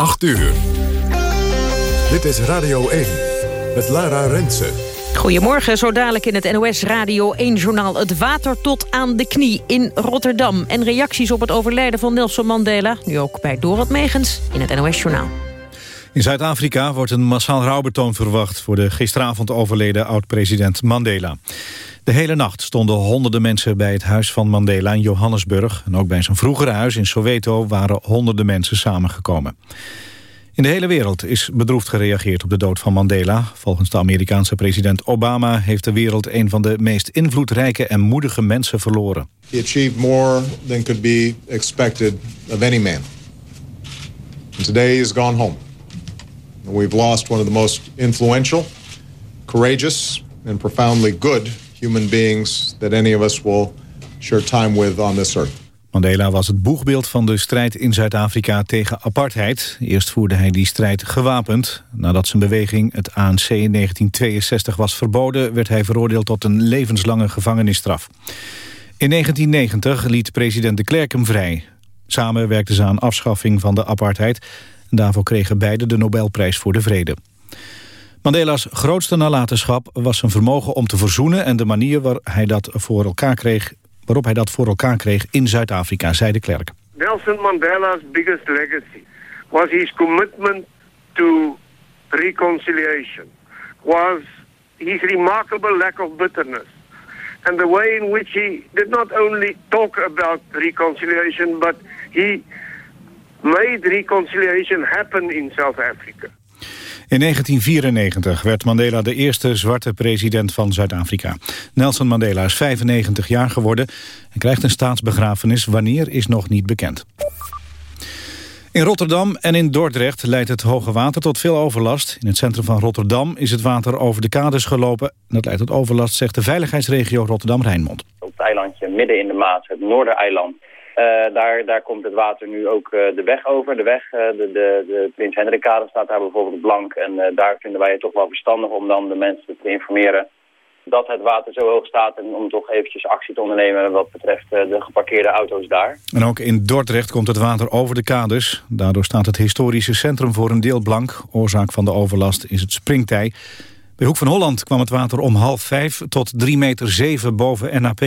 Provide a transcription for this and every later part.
8 uur. Dit is Radio 1 met Lara Rensen. Goedemorgen, zo dadelijk in het NOS Radio 1-journaal... het water tot aan de knie in Rotterdam. En reacties op het overlijden van Nelson Mandela... nu ook bij Dorot Megens in het NOS-journaal. In Zuid-Afrika wordt een massaal rouwbetoon verwacht... voor de gisteravond overleden oud-president Mandela. De hele nacht stonden honderden mensen bij het huis van Mandela in Johannesburg. En ook bij zijn vroegere huis in Soweto waren honderden mensen samengekomen. In de hele wereld is bedroefd gereageerd op de dood van Mandela. Volgens de Amerikaanse president Obama heeft de wereld een van de meest invloedrijke en moedige mensen verloren. He achieved more than could be expected of any man. And today has gone home. We've lost one of the most influential, courageous and profoundly good human beings that any of us will time with on this earth. Mandela was het boegbeeld van de strijd in Zuid-Afrika tegen apartheid. Eerst voerde hij die strijd gewapend. Nadat zijn beweging, het ANC, in 1962 was verboden... werd hij veroordeeld tot een levenslange gevangenisstraf. In 1990 liet president de Klerk hem vrij. Samen werkten ze aan afschaffing van de apartheid. Daarvoor kregen beide de Nobelprijs voor de Vrede. Mandela's grootste nalatenschap was zijn vermogen om te verzoenen... en de manier waar hij dat voor elkaar kreeg, waarop hij dat voor elkaar kreeg in Zuid-Afrika, zei de Klerk. Nelson Mandela's biggest legacy was his commitment to reconciliation, was his remarkable lack of bitterness, and the way in which he did not only talk about reconciliation, but he made reconciliation happen in South Africa. In 1994 werd Mandela de eerste zwarte president van Zuid-Afrika. Nelson Mandela is 95 jaar geworden en krijgt een staatsbegrafenis. Wanneer is nog niet bekend. In Rotterdam en in Dordrecht leidt het hoge water tot veel overlast. In het centrum van Rotterdam is het water over de kades gelopen. Dat leidt tot overlast, zegt de veiligheidsregio Rotterdam-Rijnmond. Op het eilandje midden in de Maas, het Noordereiland... Uh, daar, daar komt het water nu ook uh, de weg over. De weg, uh, de, de, de Prins Hendrikkade staat daar bijvoorbeeld blank. En daar vinden wij het toch wel verstandig om dan de mensen te informeren dat het water zo hoog staat en om toch eventjes actie te ondernemen wat betreft de geparkeerde auto's daar. En ook in Dordrecht komt het water over de kades. Daardoor staat het historische centrum voor een deel blank. Oorzaak van de overlast is het springtij. Bij Hoek van Holland kwam het water om half vijf tot 3 meter zeven boven NAP.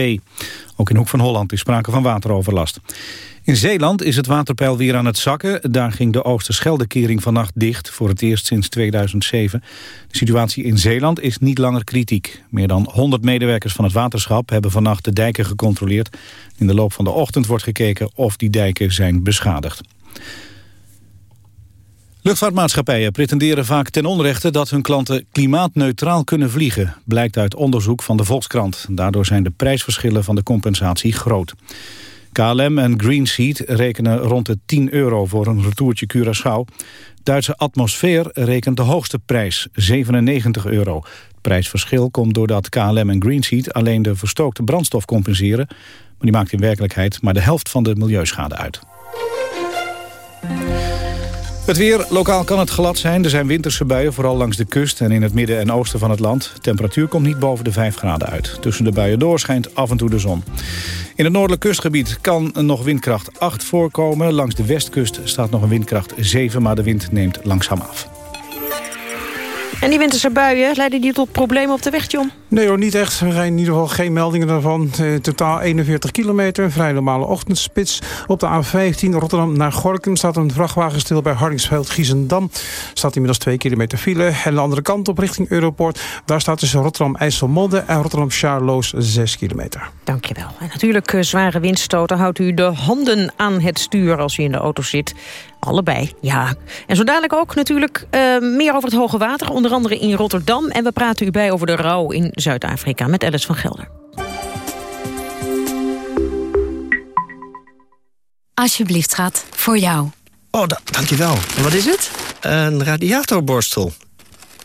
Ook in Hoek van Holland is sprake van wateroverlast. In Zeeland is het waterpeil weer aan het zakken. Daar ging de Oosterscheldekering vannacht dicht, voor het eerst sinds 2007. De situatie in Zeeland is niet langer kritiek. Meer dan 100 medewerkers van het waterschap hebben vannacht de dijken gecontroleerd. In de loop van de ochtend wordt gekeken of die dijken zijn beschadigd. Luchtvaartmaatschappijen pretenderen vaak ten onrechte dat hun klanten klimaatneutraal kunnen vliegen, blijkt uit onderzoek van de Volkskrant. Daardoor zijn de prijsverschillen van de compensatie groot. KLM en Greenseat rekenen rond de 10 euro voor een retourtje Curaçao. Duitse Atmosfeer rekent de hoogste prijs, 97 euro. Het prijsverschil komt doordat KLM en Greenseat alleen de verstookte brandstof compenseren. Maar die maakt in werkelijkheid maar de helft van de milieuschade uit. Het weer, lokaal kan het glad zijn. Er zijn winterse buien, vooral langs de kust en in het midden en oosten van het land. Temperatuur komt niet boven de 5 graden uit. Tussen de buien door schijnt af en toe de zon. In het noordelijk kustgebied kan nog windkracht 8 voorkomen. Langs de westkust staat nog een windkracht 7, maar de wind neemt langzaam af. En die winterse buien, leiden die tot problemen op de weg, John? Nee hoor, niet echt. Er zijn in ieder geval geen meldingen daarvan. Eh, totaal 41 kilometer, vrij normale ochtendspits. Op de A15 Rotterdam naar Gorkum staat een vrachtwagen stil bij Hardingsveld-Giezendam. Staat inmiddels 2 kilometer file. En de andere kant op richting Europort. Daar staat tussen Rotterdam-IJsselmonde en Rotterdam-Charloes 6 kilometer. Dankjewel. En natuurlijk uh, zware windstoten. Houdt u de handen aan het stuur als u in de auto zit. Allebei, ja. En zo dadelijk ook natuurlijk uh, meer over het hoge water. Onder andere in Rotterdam. En we praten u bij over de rouw in Zuid-Afrika met Alice van Gelder. Alsjeblieft, schat. Voor jou. Oh, da dankjewel. En wat is het? Een radiatorborstel.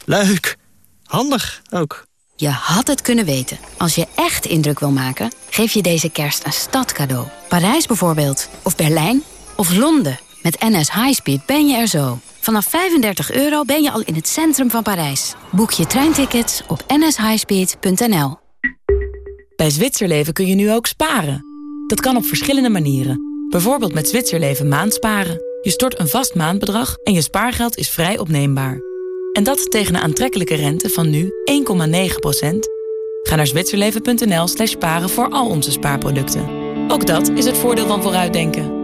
Leuk. Handig ook. Je had het kunnen weten. Als je echt indruk wil maken, geef je deze kerst een stadcadeau. Parijs bijvoorbeeld. Of Berlijn. Of Londen. Met NS Highspeed ben je er zo. Vanaf 35 euro ben je al in het centrum van Parijs. Boek je treintickets op nshighspeed.nl. Bij Zwitserleven kun je nu ook sparen. Dat kan op verschillende manieren. Bijvoorbeeld met Zwitserleven maandsparen. Je stort een vast maandbedrag en je spaargeld is vrij opneembaar. En dat tegen een aantrekkelijke rente van nu 1,9%. Ga naar zwitserleven.nl slash sparen voor al onze spaarproducten. Ook dat is het voordeel van vooruitdenken.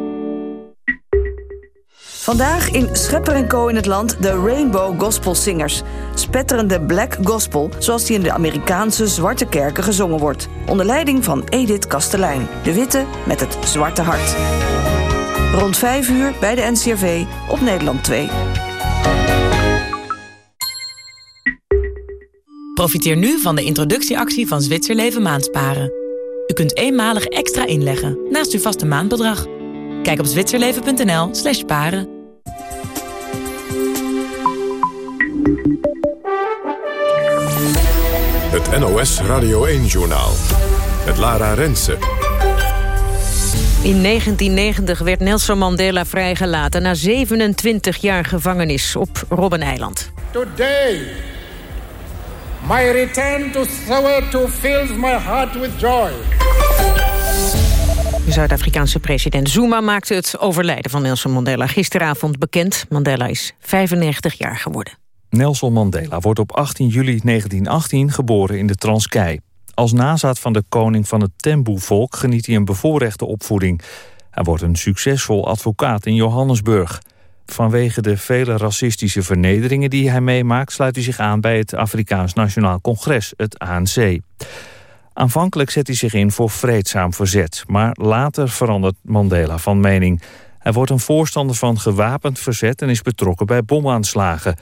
Vandaag in Schepper Co in het land de Rainbow Gospel Singers. Spetterende black gospel zoals die in de Amerikaanse zwarte kerken gezongen wordt. Onder leiding van Edith Kastelein, de witte met het zwarte hart. Rond 5 uur bij de NCRV op Nederland 2. Profiteer nu van de introductieactie van Zwitserleven Maandsparen. U kunt eenmalig extra inleggen naast uw vaste maandbedrag. Kijk op zwitserleven.nl slash paren. Het NOS Radio 1-journaal. Het Lara Rensen. In 1990 werd Nelson Mandela vrijgelaten... na 27 jaar gevangenis op Robbeneiland. Today, my return to Soweto fills my heart with joy. De Zuid-Afrikaanse president Zuma maakte het overlijden van Nelson Mandela gisteravond bekend. Mandela is 95 jaar geworden. Nelson Mandela wordt op 18 juli 1918 geboren in de Transkei. Als nazaat van de koning van het Tembu-volk geniet hij een bevoorrechte opvoeding. Hij wordt een succesvol advocaat in Johannesburg. Vanwege de vele racistische vernederingen die hij meemaakt... sluit hij zich aan bij het Afrikaans Nationaal Congres, het ANC. Aanvankelijk zet hij zich in voor vreedzaam verzet... maar later verandert Mandela van mening. Hij wordt een voorstander van gewapend verzet... en is betrokken bij bomaanslagen.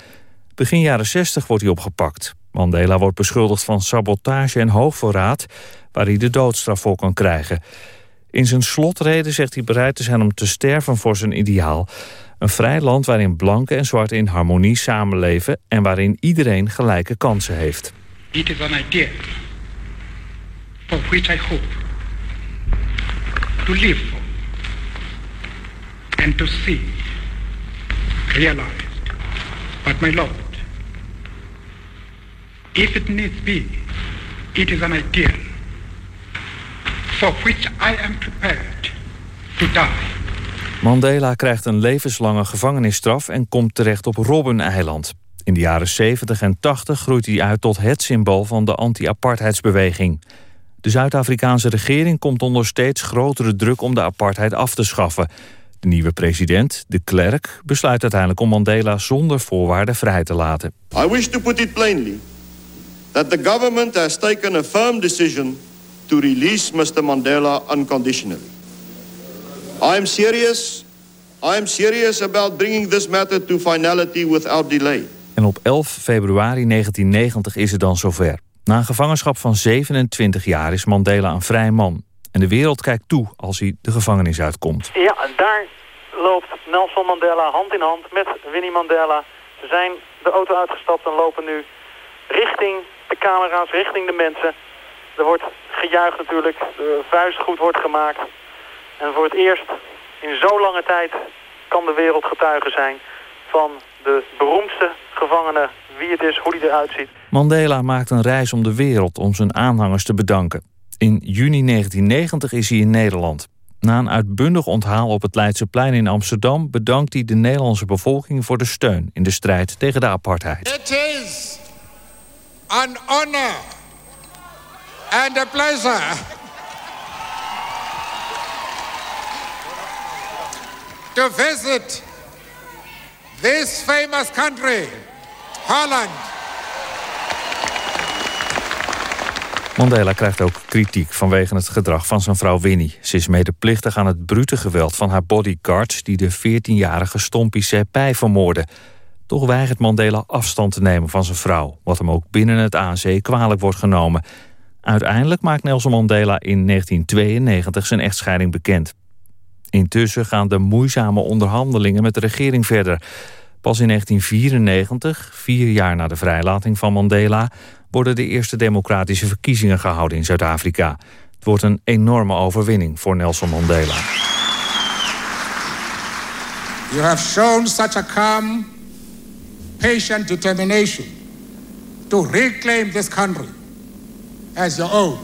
Begin jaren 60 wordt hij opgepakt. Mandela wordt beschuldigd van sabotage en hoogverraad... waar hij de doodstraf voor kan krijgen. In zijn slotrede zegt hij bereid te zijn om te sterven voor zijn ideaal. Een vrij land waarin blanken en zwarte in harmonie samenleven... en waarin iedereen gelijke kansen heeft. It is an idea for which I hope to live for and to see realized. But my Lord, if it needs be, it is an ideal for which I am prepared to die. Mandela krijgt een levenslange gevangenisstraf en komt terecht op Robben-eiland. In de jaren 70 en 80 groeit hij uit tot het symbool van de anti-apartheidsbeweging. De Zuid-Afrikaanse regering komt onder steeds grotere druk om de apartheid af te schaffen. De nieuwe president, de Klerk, besluit uiteindelijk om Mandela zonder voorwaarden vrij te laten. I wish to put it plainly that the government has taken a firm decision to release Mr. Mandela unconditionally. I am serious. I am serious about bringing this matter to finality without delay. En op 11 februari 1990 is het dan zover. Na een gevangenschap van 27 jaar is Mandela een vrij man. En de wereld kijkt toe als hij de gevangenis uitkomt. Ja, en daar loopt Nelson Mandela hand in hand met Winnie Mandela. Ze zijn de auto uitgestapt en lopen nu richting de camera's, richting de mensen. Er wordt gejuicht natuurlijk, de vuist goed wordt gemaakt. En voor het eerst in zo'n lange tijd kan de wereld getuige zijn van de beroemdste gevangene, wie het is, hoe die eruit ziet. Mandela maakt een reis om de wereld om zijn aanhangers te bedanken. In juni 1990 is hij in Nederland. Na een uitbundig onthaal op het Leidseplein in Amsterdam... bedankt hij de Nederlandse bevolking voor de steun in de strijd tegen de apartheid. It is an honor and a pleasure to visit this famous country, Holland. Mandela krijgt ook kritiek vanwege het gedrag van zijn vrouw Winnie. Ze is medeplichtig aan het brute geweld van haar bodyguards... die de 14-jarige Stompie Sepai vermoorden. Toch weigert Mandela afstand te nemen van zijn vrouw... wat hem ook binnen het ANC kwalijk wordt genomen. Uiteindelijk maakt Nelson Mandela in 1992 zijn echtscheiding bekend. Intussen gaan de moeizame onderhandelingen met de regering verder. Pas in 1994, vier jaar na de vrijlating van Mandela... worden de eerste democratische verkiezingen gehouden in Zuid-Afrika. Het wordt een enorme overwinning voor Nelson Mandela. You have shown such a calm, patient determination to reclaim this country as your own.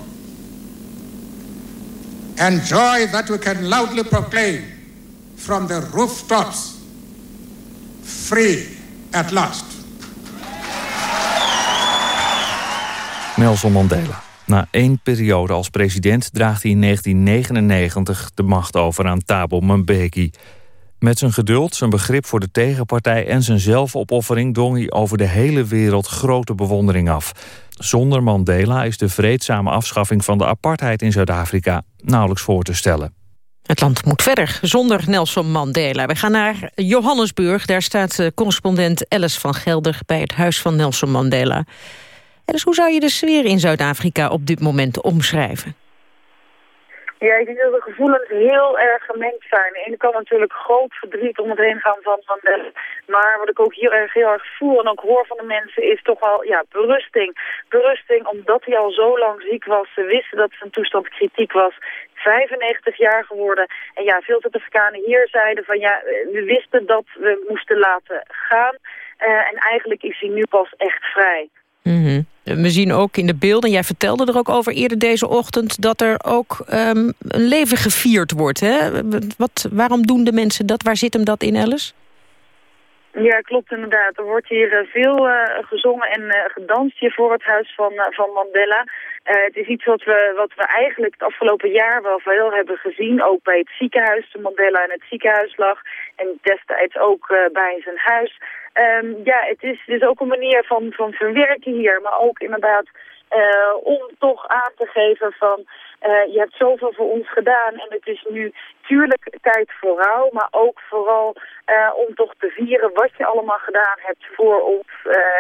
And joy that we can loudly proclaim from the rooftops free at last. Nelson Mandela. Na één periode als president draagt hij in 1999 de macht over aan Thabo Mbeki. Met zijn geduld, zijn begrip voor de tegenpartij en zijn zelfopoffering dwong hij over de hele wereld grote bewondering af. Zonder Mandela is de vreedzame afschaffing van de apartheid in Zuid-Afrika nauwelijks voor te stellen. Het land moet verder, zonder Nelson Mandela. We gaan naar Johannesburg. Daar staat eh, correspondent Alice van Gelder... bij het huis van Nelson Mandela. Alice, hoe zou je de sfeer in Zuid-Afrika op dit moment omschrijven? Ja, ik denk dat de gevoelens heel erg gemengd zijn. De ene kant natuurlijk groot verdriet om het heen gaan van Mandela. Maar wat ik ook heel erg, heel erg voel en ook hoor van de mensen is toch wel ja, berusting. Berusting omdat hij al zo lang ziek was. Ze wisten dat zijn toestand kritiek was. 95 jaar geworden. En ja, veel Zuid-Afrikanen hier zeiden van ja, we wisten dat we moesten laten gaan. Uh, en eigenlijk is hij nu pas echt vrij. Mm We zien ook in de beelden, jij vertelde er ook over eerder deze ochtend... dat er ook um, een leven gevierd wordt. Hè? Wat, waarom doen de mensen dat? Waar zit hem dat in, Alice? Ja, klopt inderdaad. Er wordt hier uh, veel uh, gezongen en uh, gedanst hier voor het huis van, van Mandela. het is iets wat we, wat we eigenlijk het afgelopen jaar wel veel hebben gezien. Ook bij het ziekenhuis, toen Mandela in het ziekenhuis lag. En destijds ook bij zijn huis. Um, ja, het is, is ook een manier van, van verwerken hier. Maar ook inderdaad om toch aan te geven van... Uh, je hebt zoveel voor ons gedaan en het is nu tuurlijk tijd voor rouw, maar ook vooral uh, om toch te vieren wat je allemaal gedaan hebt voor ons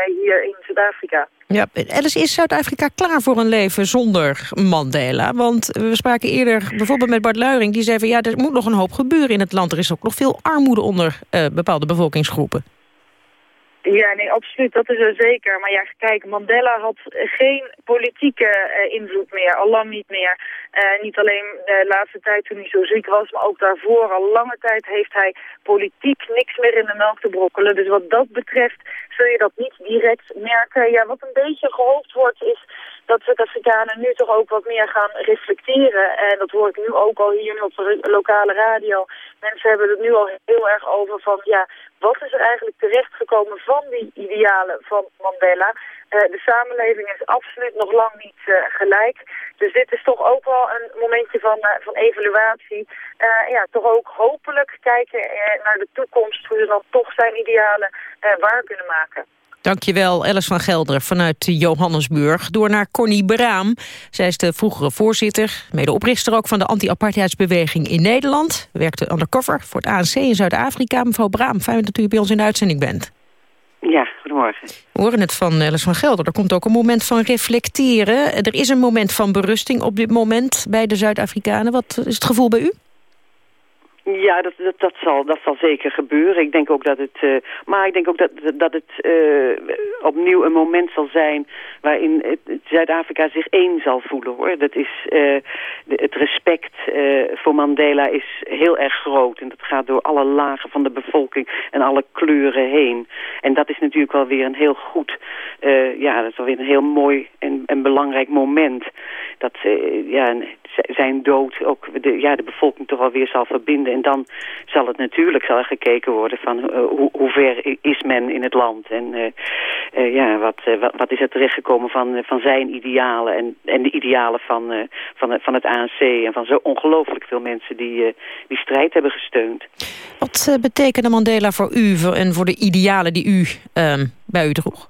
hier in Zuid-Afrika. Ja, Alice, is Zuid-Afrika klaar voor een leven zonder Mandela? Want we spraken eerder bijvoorbeeld met Bart Luiring, die zei van ja, er moet nog een hoop gebeuren in het land. Er is ook nog veel armoede onder bepaalde bevolkingsgroepen. Ja, nee, absoluut. Dat is er zeker. Maar ja, kijk, Mandela had geen politieke uh, invloed meer, al lang niet meer. Uh, niet alleen de laatste tijd toen hij zo ziek was, maar ook daarvoor. Al lange tijd heeft hij politiek niks meer in de melk te brokkelen. Dus wat dat betreft zul je dat niet direct merken. Ja, wat een beetje gehoopt wordt is dat Zuid-Afrikanen nu toch ook wat meer gaan reflecteren. En dat hoor ik nu ook al hier op de lokale radio. Mensen hebben het nu al heel erg over van, ja, wat is er eigenlijk terechtgekomen van die idealen van Mandela? Uh, de samenleving is absoluut nog lang niet uh, gelijk. Dus dit is toch ook wel een momentje van, uh, van evaluatie. ja, toch ook hopelijk kijken naar de toekomst, hoe ze dan toch zijn idealen waar kunnen maken. Dankjewel, Alice van Gelder vanuit Johannesburg. Door naar Connie Braam. Zij is de vroegere voorzitter, medeoprichter ook van de anti-apartheidsbeweging in Nederland. Werkte undercover voor het ANC in Zuid-Afrika. Mevrouw Braam, fijn dat u bij ons in de uitzending bent. Ja, goedemorgen. We horen het van Alice van Gelder. Er komt ook een moment van reflecteren. Er is een moment van berusting op dit moment bij de Zuid-Afrikanen. Wat is het gevoel bij u? Ja, dat, dat, dat, zal, dat zal zeker gebeuren. Ik denk ook dat het, uh, maar ik denk ook dat, dat het uh, opnieuw een moment zal zijn waarin Zuid-Afrika zich één zal voelen. hoor. Dat is, de, het respect voor Mandela is heel erg groot. En dat gaat door alle lagen van de bevolking en alle kleuren heen. En dat is natuurlijk wel weer een heel goed, ja, dat is wel weer een heel mooi en, en belangrijk moment. Dat, ja, zijn dood ook de, ja, de bevolking toch wel weer zal verbinden. En dan zal het natuurlijk zal gekeken worden van uh, hoe, ver is men in het land. En uh, uh, ja, wat, wat, wat, is er terechtgekomen van, van zijn idealen en, en de idealen van, van, van het ANC. En van zo ongelooflijk veel mensen die die strijd hebben gesteund. Wat betekende Mandela voor u en voor de idealen die u ehm, bij u droeg?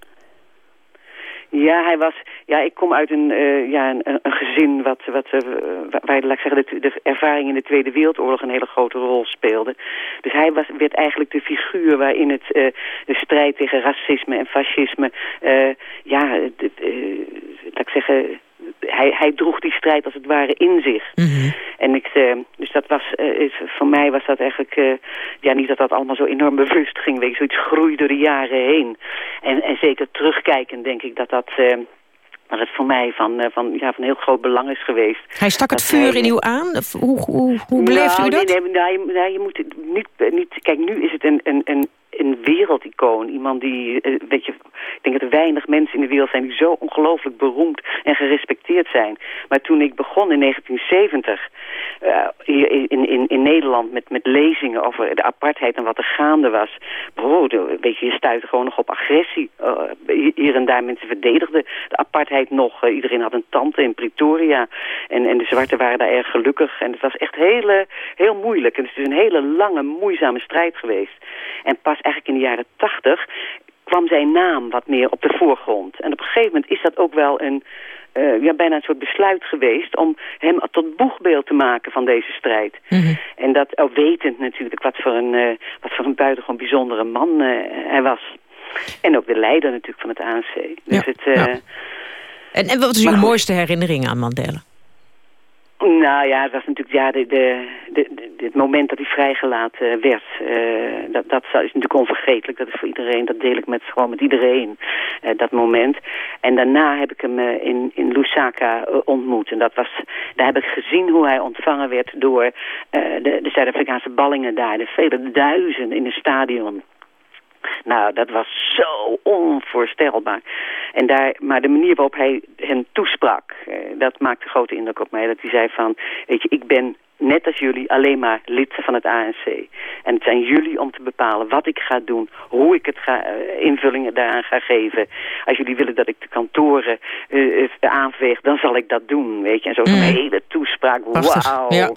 Ja, hij was, ja, ik kom uit een, uh, ja, een, een, gezin wat, wat, uh, waar laat ik zeggen, de, de, ervaring in de Tweede Wereldoorlog een hele grote rol speelde. Dus hij was, werd eigenlijk de figuur waarin het, uh, de strijd tegen racisme en fascisme, ja, laat ik zeggen, hij, hij droeg die strijd als het ware in zich. Mhm. En ik, uh, dus dat was, uh, is, voor mij was dat eigenlijk, uh, ja niet dat dat allemaal zo enorm bewust ging, weet je, zoiets groeide door de jaren heen. En, en zeker terugkijkend denk ik dat dat, maar het voor mij van, van, ja, van heel groot belang is geweest. Hij stak het vuur in u aan? Hoe, hoe, hoe nou, u dat? Nee, nee, nee, nee, je moet niet, niet... Kijk, nu is het een, een, een een wereldicoon. Iemand die, weet je, Ik denk dat er weinig mensen in de wereld zijn die zo ongelooflijk beroemd en gerespecteerd zijn. Maar toen ik begon in 1970 uh, hier in, in, in Nederland met, met lezingen over de apartheid en wat er gaande was. Bro, weet je, je stuitte gewoon nog op agressie. Uh, hier en daar mensen verdedigden de apartheid nog. Iedereen had een tante in Pretoria. En, en de zwarten waren daar erg gelukkig. En het was echt heel, heel moeilijk. En het is dus een hele lange, moeizame strijd geweest. En pas eigenlijk in de jaren tachtig kwam zijn naam wat meer op de voorgrond. En op een gegeven moment is dat ook wel een, uh, ja, bijna een soort besluit geweest... om hem tot boegbeeld te maken van deze strijd. Mm -hmm. En dat ook wetend natuurlijk wat voor een, uh, wat voor een buitengewoon bijzondere man uh, hij was. En ook de leider natuurlijk van het ANC. Dus ja, het, ja. En, en wat is uw mooiste herinnering aan Mandela? Nou ja, het was natuurlijk ja, de, de, de, het moment dat hij vrijgelaten werd. Uh, dat, dat is natuurlijk onvergetelijk. Dat is voor iedereen, dat deel ik met, gewoon met iedereen, uh, dat moment. En daarna heb ik hem uh, in, in Lusaka ontmoet. En dat was, daar heb ik gezien hoe hij ontvangen werd door de, de Zuid-Afrikaanse ballingen daar. De vele duizenden in het stadion. Nou, dat was zo onvoorstelbaar. En daar, maar de manier waarop hij hen toesprak, eh, dat maakte grote indruk op mij. Dat hij zei van, weet je, ik ben net als jullie alleen maar lid van het ANC. En het zijn jullie om te bepalen wat ik ga doen, hoe ik het ga, uh, invullingen daaraan ga geven. Als jullie willen dat ik de kantoren uh, aanveeg, dan zal ik dat doen, weet je. En zo mm. een hele toespraak, wauw. Ja.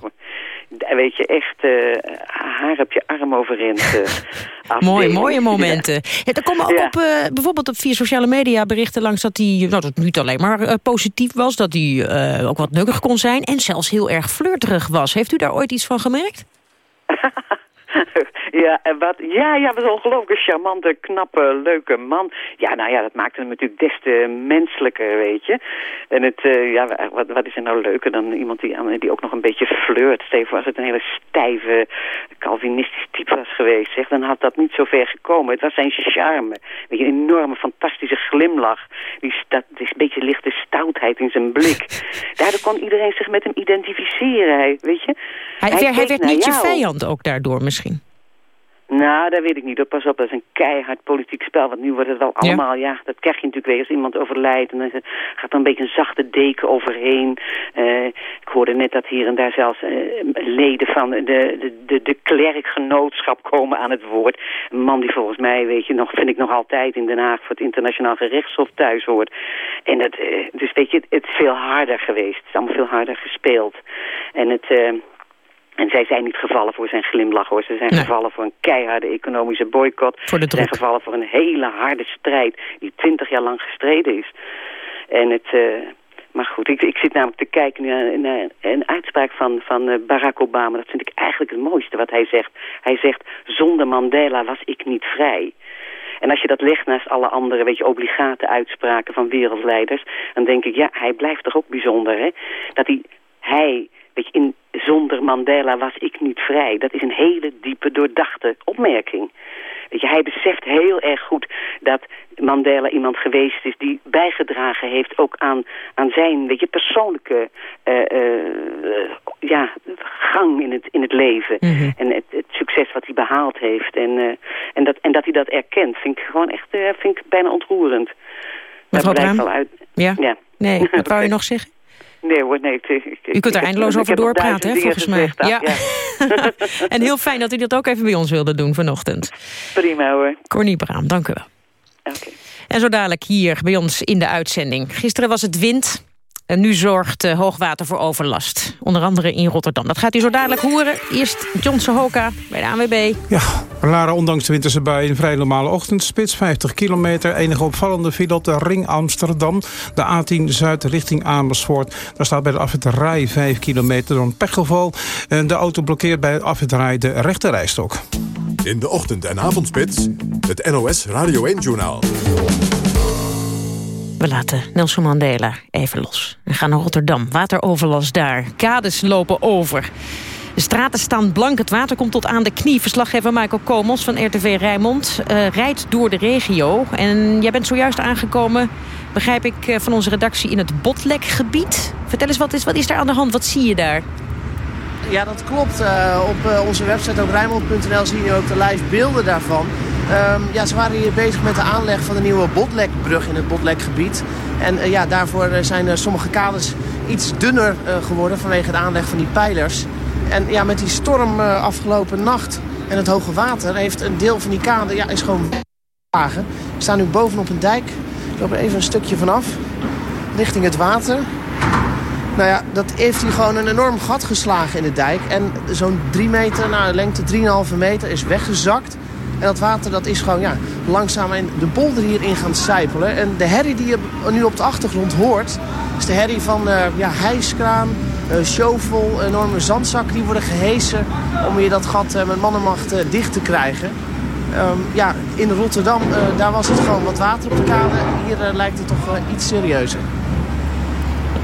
Weet je, echt uh, haar op je arm overeind uh, Mooi, mooie momenten. Ja, er komen ook ja. op, uh, bijvoorbeeld op via sociale media berichten langs dat hij, nou dat niet alleen maar positief was, dat hij ook wat nukkig kon zijn en zelfs heel erg flirterig was. Heeft u daar ooit iets van gemerkt? ja, en wat, ja, ja, was een ongelooflijk charmante, knappe, leuke man. Ja, nou ja, dat maakte hem natuurlijk des te menselijker, weet je. En het, uh, ja, wat, wat is er nou leuker dan iemand die, die ook nog een beetje flirt. Steven, als het een hele stijve, Calvinistisch type was geweest, zeg, dan had dat niet zo ver gekomen. Het was zijn charme. Weet je, een enorme, fantastische glimlach. Die, dat is een beetje lichte stoutheid in zijn blik. Daardoor kon iedereen zich met hem identificeren, hij, weet je. Hij, hij, hij werd niet jou. je vijand ook daardoor misschien. Nou, dat weet ik niet. Pas op, dat is een keihard politiek spel. Want nu wordt het wel allemaal, ja, ja dat krijg je natuurlijk weer als iemand overlijdt. En dan gaat er een beetje een zachte deken overheen. Uh, ik hoorde net dat hier en daar zelfs uh, leden van de, de, de, de klerkgenootschap komen aan het woord. Een man die volgens mij, weet je, nog, vind ik nog altijd in Den Haag voor het internationaal gerechtshof thuis hoort. En dat, uh, dus weet je, het is veel harder geweest. Het is allemaal veel harder gespeeld. En het... En zij zijn niet gevallen voor zijn glimlach hoor. Ze zijn nee. gevallen voor een keiharde economische boycott. Voor de Ze zijn gevallen voor een hele harde strijd die twintig jaar lang gestreden is. En het... Uh, maar goed, ik, ik zit namelijk te kijken naar, naar een uitspraak van, van uh, Barack Obama. Dat vind ik eigenlijk het mooiste wat hij zegt. Hij zegt, zonder Mandela was ik niet vrij. En als je dat legt naast alle andere, weet je, obligate uitspraken van wereldleiders... dan denk ik, ja, hij blijft toch ook bijzonder, hè? Dat hij, hij Weet je, in, zonder Mandela was ik niet vrij. Dat is een hele diepe, doordachte opmerking. Weet je, hij beseft heel erg goed dat Mandela iemand geweest is die bijgedragen heeft ook aan, aan zijn weet je, persoonlijke uh, uh, ja, gang in het, in het leven. Mm -hmm. En het, het, succes wat hij behaald heeft. En, uh, en, dat, en dat hij dat erkent, vind ik gewoon echt vind ik bijna ontroerend. Mevrouw dat blijkt wel uit. Ja? ja. Nee, wat wou je nog zeggen? Nee hoor, nee. Ik, u kunt er eindeloos over doorpraten, hè, volgens mij. Ja. ja. en heel fijn dat u dat ook even bij ons wilde doen vanochtend. Prima hoor. Cornie Braam, dank u wel. Okay. En zo dadelijk hier bij ons in de uitzending. Gisteren was het wind. En nu zorgt uh, hoogwater voor overlast. Onder andere in Rotterdam. Dat gaat u zo dadelijk horen. Eerst John Sohoka bij de ANWB. Ja, Lara, ondanks de winterse bui een vrij normale ochtendspits. 50 kilometer. Enige opvallende file op de Ring Amsterdam. De A10 Zuid richting Amersfoort. Daar staat bij de afwit Rij 5 kilometer door een pechgeval. En de auto blokkeert bij het afwit Rij de rechte rijstok. In de ochtend- en avondspits. Het NOS Radio 1-journaal. We laten Nelson Mandela even los. We gaan naar Rotterdam. Wateroverlast daar. Kades lopen over. De straten staan blank, het water komt tot aan de knie. Verslaggever Michael Komos van RTV Rijnmond uh, rijdt door de regio. En jij bent zojuist aangekomen, begrijp ik, uh, van onze redactie in het Botlekgebied. Vertel eens, wat is, wat is daar aan de hand? Wat zie je daar? Ja, dat klopt. Uh, op onze website op Rijnmond.nl zie je ook de live beelden daarvan. Ehm, ja, ze waren hier bezig met de aanleg van de nieuwe Botlekbrug in het Botlekgebied. En eh, ja, daarvoor zijn sommige kaders iets dunner geworden vanwege de aanleg van die pijlers. En ja, met die storm afgelopen nacht en het hoge water heeft een deel van die kade ja, is gewoon wagen. We staan nu bovenop een dijk. Ik loop even een stukje vanaf. Richting het water. Nou ja, dat heeft hij gewoon een enorm gat geslagen in de dijk. En zo'n 3 meter, nou, lengte 3,5 meter, is weggezakt. En dat water dat is gewoon ja, langzaam in de polder hierin gaan sijpelen. En de herrie die je nu op de achtergrond hoort... is de herrie van uh, ja, hijskraan, uh, shovel, enorme zandzakken... die worden gehesen om hier dat gat uh, met mannenmacht dicht te krijgen. Um, ja, in Rotterdam, daar was het gewoon wat water op de kade. Hier lijkt het toch iets serieuzer.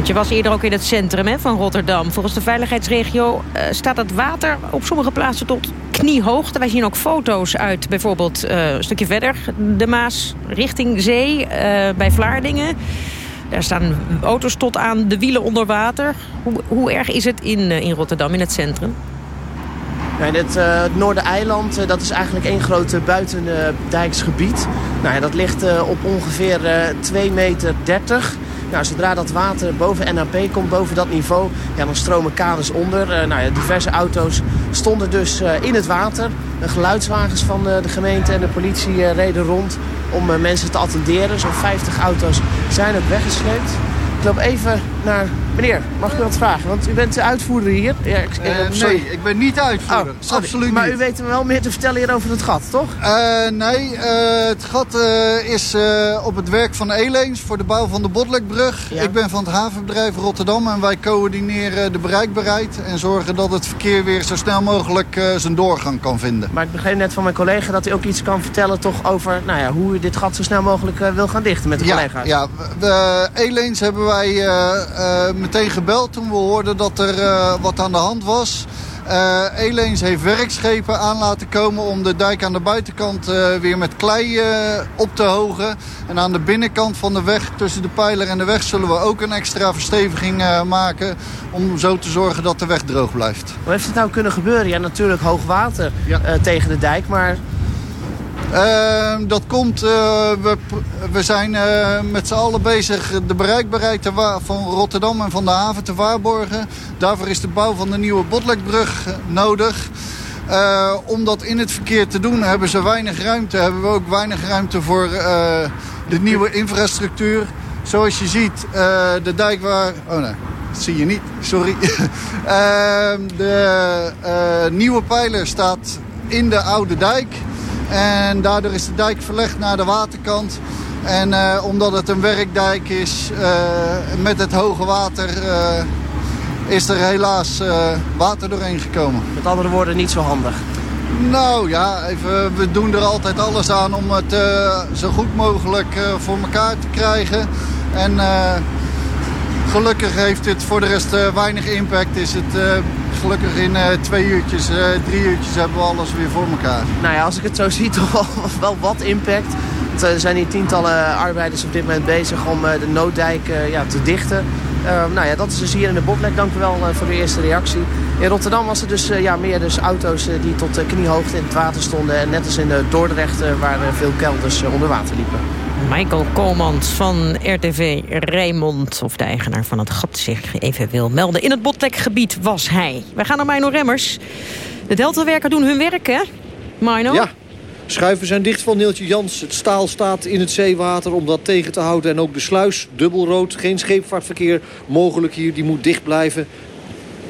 Je was eerder ook in het centrum hè, van Rotterdam. Volgens de veiligheidsregio uh, staat het water op sommige plaatsen tot kniehoogte. Wij zien ook foto's uit bijvoorbeeld uh, een stukje verder de Maas richting zee uh, bij Vlaardingen. Daar staan auto's tot aan de wielen onder water. Hoe, erg is het in, in Rotterdam, in het centrum? Ja, het, Noordereiland, dat is eigenlijk één groot buitendijksgebied. Nou ja, dat ligt op ongeveer 2,30 meter. Nou, zodra dat water boven NAP komt, boven dat niveau, ja, dan stromen kaders onder. Uh, nou ja, diverse auto's stonden dus uh, in het water. De geluidswagens van uh, de gemeente en de politie reden rond om mensen te attenderen. Zo'n 50 auto's zijn ook weggesleept. Ik loop even naar... Meneer, mag ik u wat vragen? Want u bent de uitvoerder hier. Ja, ik, uh, nee, ik ben niet de uitvoerder. Oh, Absoluut maar u weet wel meer te vertellen hier over het gat, toch? Uh, nee, uh, het gat is op het werk van Eleens voor de bouw van de Botlekbrug. Ja. Ik ben van het havenbedrijf Rotterdam en wij coördineren de bereikbaarheid... en zorgen dat het verkeer weer zo snel mogelijk zijn doorgang kan vinden. Maar ik begreep net van mijn collega dat u ook iets kan vertellen toch over nou ja, hoe u dit gat zo snel mogelijk wil gaan dichten met de ja, collega's. Ja, we, Eleens hebben wij meteen gebeld toen we hoorden dat er uh, wat aan de hand was. Uh, Eleens heeft werkschepen aan laten komen om de dijk aan de buitenkant uh, weer met klei op te hogen. En aan de binnenkant van de weg tussen de pijler en de weg zullen we ook een extra versteviging maken. Om zo te zorgen dat de weg droog blijft. Hoe heeft het nou kunnen gebeuren? Ja, natuurlijk hoog water ja. tegen de dijk, maar uh, dat komt, uh, we, we zijn uh, met z'n allen bezig de bereikbaarheid van Rotterdam en van de haven te waarborgen. Daarvoor is de bouw van de nieuwe Botlekbrug nodig. om dat in het verkeer te doen hebben ze weinig ruimte. Hebben we ook weinig ruimte voor de nieuwe infrastructuur. Zoals je ziet, de dijk waar... Oh nee, dat zie je niet, sorry. Ehm, de nieuwe pijler staat in de oude dijk... En daardoor is de dijk verlegd naar de waterkant. En uh, omdat het een werkdijk is uh, met het hoge water... Uh, is er helaas water doorheen gekomen. Met andere woorden, niet zo handig. Nou ja, even, we doen er altijd alles aan om het zo goed mogelijk voor elkaar te krijgen. En gelukkig heeft het voor de rest weinig impact. Is het gelukkig in uh, twee uurtjes, uh, drie uurtjes hebben we alles weer voor elkaar. Nou ja, als ik het zo zie, toch wel, wel wat impact. Er zijn hier tientallen arbeiders op dit moment bezig om uh, de nooddijk ja, te dichten. Ehm, nou ja, dat is dus hier in de Botlek. Dank u wel voor de eerste reactie. In Rotterdam was er dus ja, meer dus auto's die tot kniehoogte in het water stonden. En net als in Dordrecht waar veel kelders onder water liepen. Michael Komans van RTV Rijnmond, of de eigenaar van het gat zich even wil melden. In het Botlekgebied was hij. Wij gaan naar Mino Remmers. De deltawerken doen hun werk, hè? Mino? Ja. Schuiven zijn dicht van Neeltje Jans. Het staal staat in het zeewater om dat tegen te houden. En ook de sluis, dubbelrood, geen scheepvaartverkeer mogelijk hier. Die moet dicht blijven.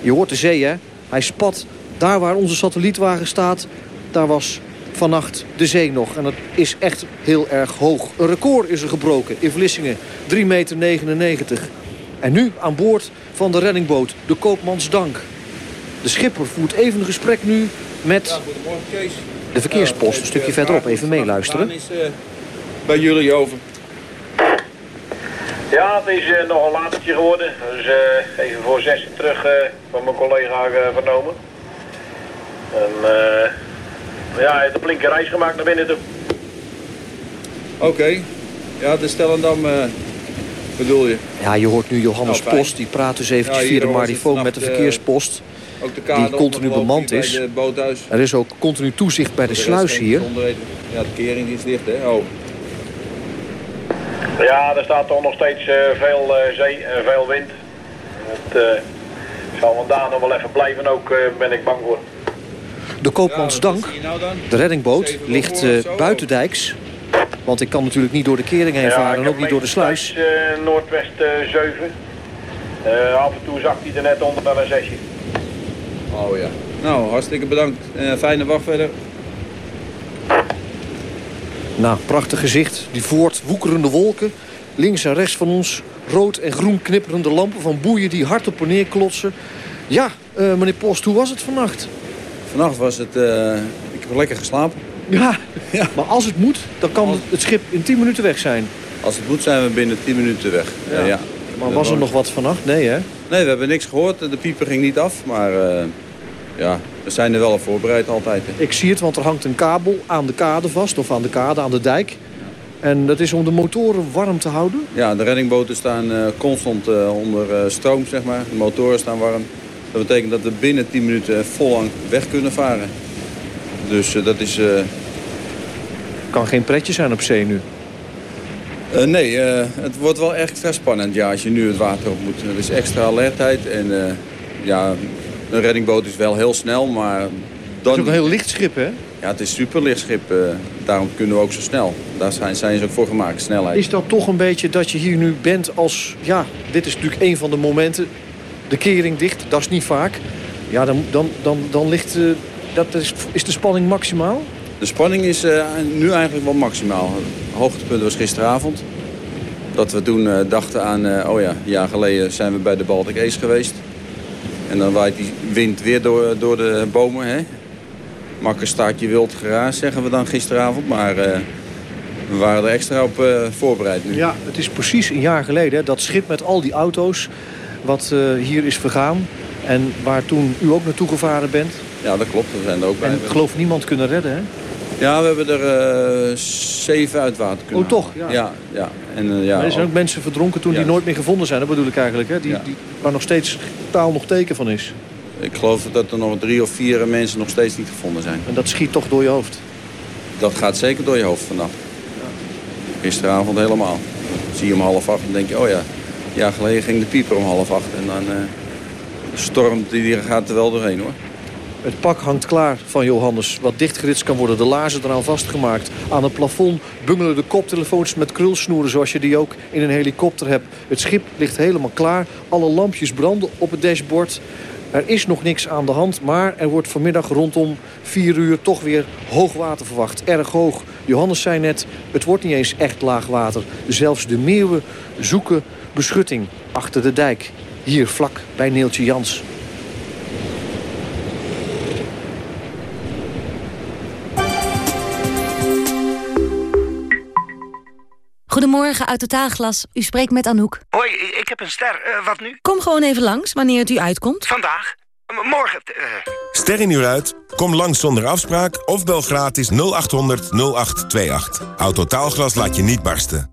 Je hoort de zee, hè? Hij spat. Daar waar onze satellietwagen staat, daar was vannacht de zee nog. En dat is echt heel erg hoog. Een record is er gebroken in Vlissingen. 3,99 meter. En nu aan boord van de reddingboot, de Koopmansdank. De schipper voert even een gesprek nu met de verkeerspost. Een stukje verderop, even meeluisteren. is uh, bij jullie over. Ja, het is uh, nog een latertje geworden. Dus uh, even voor zes terug van mijn collega vernomen. En ja, hij heeft een flinke reis gemaakt naar binnen toe. Oké. Ja, de Stellendam uh, bedoel je? Ja, je hoort nu Johannes Nou. Post. Die praat dus eventjes Ja, via de Marifoon met de vannacht, verkeerspost. Ook de kade Die continu bemand is. Er is ook continu toezicht bij de sluis hier. Ja, de kering die is dicht, hè? Oh. Ja, er staat toch nog steeds eh, veel eh, zee en veel wind. Het eh, zal vandaag nog wel even blijven ook, eh, ben ik bang voor. De Koopmansdank, de reddingboot, ligt eh, buitendijks. Want ik kan natuurlijk niet door de kering heen varen en ook niet door de sluis. eh, Noordwest eh 7. Eh, af en toe zakt hij er net onder wel een zesje. Oh ja. Nou, hartstikke bedankt. Eh, fijne wacht verder. Nou, prachtig gezicht. Die voortwoekerende wolken. Links en rechts van ons rood en groen knipperende lampen van boeien die hard op en neer klotsen. Ja, eh, meneer Post, hoe was het vannacht? Vannacht was het... eh, ik heb lekker geslapen. Ja, maar als het moet, dan kan het schip in 10 minuten weg zijn. Als het moet zijn we binnen 10 minuten weg. Ja. Maar was er nog wat vannacht? Nee, hè? Nee, we hebben niks gehoord. De pieper ging niet af. Maar eh, ja, we zijn er wel op voorbereid altijd. hè. Ik zie het, want er hangt een kabel aan de kade vast. Of aan de kade, aan de dijk. En dat is om de motoren warm te houden. Ja, de reddingboten staan eh, constant onder stroom, zeg maar. De motoren staan warm. Dat betekent dat we binnen 10 minuten vol aan weg kunnen varen. Dus eh, dat is... eh, Kan geen pretje zijn op zee nu. eh, nee, het wordt wel echt spannend ja, als je nu het water op moet. Er is extra alertheid en ja, een reddingboot is wel heel snel, maar... Dan... Het is ook een heel licht schip, hè? Ja, het is super licht schip. eh, daarom kunnen we ook zo snel. Daar zijn, zijn ze ook voor gemaakt, snelheid. Is dat toch een beetje dat je hier nu bent als... Ja, dit is natuurlijk een van de momenten. De kering dicht, dat is niet vaak. Ja, dan, dan, dan, dan ligt... eh, dat is, is de spanning maximaal? De spanning is eh, nu eigenlijk wel maximaal. Hoogtepunt was gisteravond. Dat we toen eh, dachten aan, oh ja, een jaar geleden zijn we bij de Baltic Ace geweest. En dan waait die wind weer door, door de bomen. Hè? Makker staat je wild geraas, zeggen we dan gisteravond. Maar we waren er extra op voorbereid nu. Ja, het is precies een jaar geleden. Hè, dat schip met al die auto's wat eh, hier is vergaan. En waar toen u ook naartoe gevaren bent. Ja, dat klopt. We zijn er ook bij. En geloof niemand kunnen redden, hè? Ja, we hebben er eh, zeven uit water kunnen Oh, toch? Ja. Ja, ja. En, eh, ja, Maar er zijn ook mensen verdronken toen die nooit meer gevonden zijn. Dat bedoel ik eigenlijk, hè? Die, Ja. die, waar nog steeds taal nog teken van is. Ik geloof dat er nog drie of vier mensen nog steeds niet gevonden zijn. En dat schiet toch door je hoofd? Dat gaat zeker door je hoofd vannacht. Gisteravond helemaal. Zie je om half acht en denk je, oh ja, jaar geleden ging de pieper om half acht. En dan eh, stormt die, gaat er wel doorheen hoor. Het pak hangt klaar van Johannes, wat dichtgeritst kan worden. De laarzen eraan vastgemaakt. Aan het plafond bungelen de koptelefoons met krulsnoeren... zoals je die ook in een helikopter hebt. Het schip ligt helemaal klaar. Alle lampjes branden op het dashboard. Er is nog niks aan de hand, maar er wordt vanmiddag rondom 4 uur toch weer hoog water verwacht. Erg hoog. Johannes zei net, het wordt niet eens echt laag water. Zelfs de meeuwen zoeken beschutting achter de dijk. Hier vlak bij Neeltje Jans. Goedemorgen, uit Totaalglas. U spreekt met Anouk. Hoi, ik heb een ster. Eh, wat nu? Kom gewoon even langs, wanneer het u uitkomt. Vandaag? M- morgen? eh. Ster in uur uit? Kom langs zonder afspraak of bel gratis 0800 0828. Autotaalglas laat je niet barsten.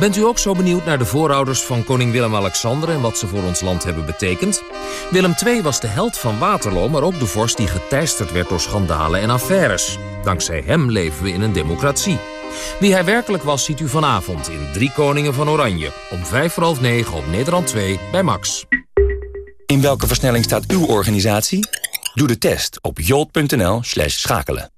Bent u ook zo benieuwd naar de voorouders van koning Willem-Alexander... en wat ze voor ons land hebben betekend? Willem II was de held van Waterloo, maar ook de vorst die geteisterd werd door schandalen en affaires. Dankzij hem leven we in een democratie. Wie hij werkelijk was, ziet u vanavond in Drie Koningen van Oranje... om vijf voor half negen op Nederland 2 bij Max. In welke versnelling staat uw organisatie? Doe de test op jolt.nl slash schakelen.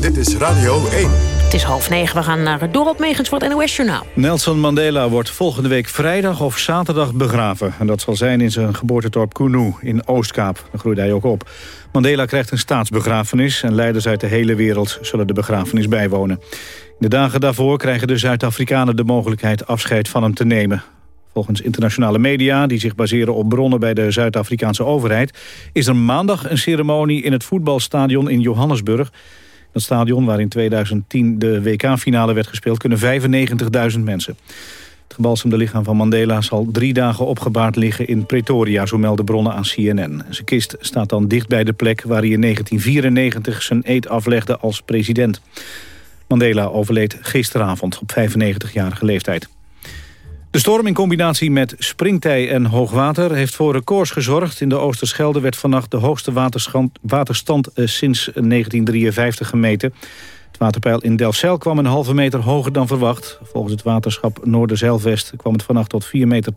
Dit is Radio 1. Het is half negen, we gaan naar Dorot Megens voor het NOS-journaal. Nelson Mandela wordt volgende week vrijdag of zaterdag begraven. En dat zal zijn in zijn geboortedorp Kunu in Oostkaap. Daar groeide hij ook op. Mandela krijgt een staatsbegrafenis... en leiders uit de hele wereld zullen de begrafenis bijwonen. In de dagen daarvoor krijgen de Zuid-Afrikanen de mogelijkheid afscheid van hem te nemen. Volgens internationale media, die zich baseren op bronnen bij de Zuid-Afrikaanse overheid... is er maandag een ceremonie in het voetbalstadion in Johannesburg. Dat stadion waar in 2010 de WK-finale werd gespeeld... kunnen 95.000 mensen. Het gebalsemde lichaam van Mandela zal drie dagen opgebaard liggen in Pretoria, zo melden bronnen aan CNN. Zijn kist staat dan dicht bij de plek waar hij in 1994 zijn eed aflegde als president. Mandela overleed gisteravond op 95-jarige leeftijd. De storm in combinatie met springtij en hoogwater heeft voor records gezorgd. In de Oosterschelde werd vannacht de hoogste waterstand eh, sinds 1953 gemeten. Het waterpeil in Delfzijl kwam een halve meter hoger dan verwacht. Volgens het waterschap Noorderzeilvest kwam het vannacht tot 4,82 meter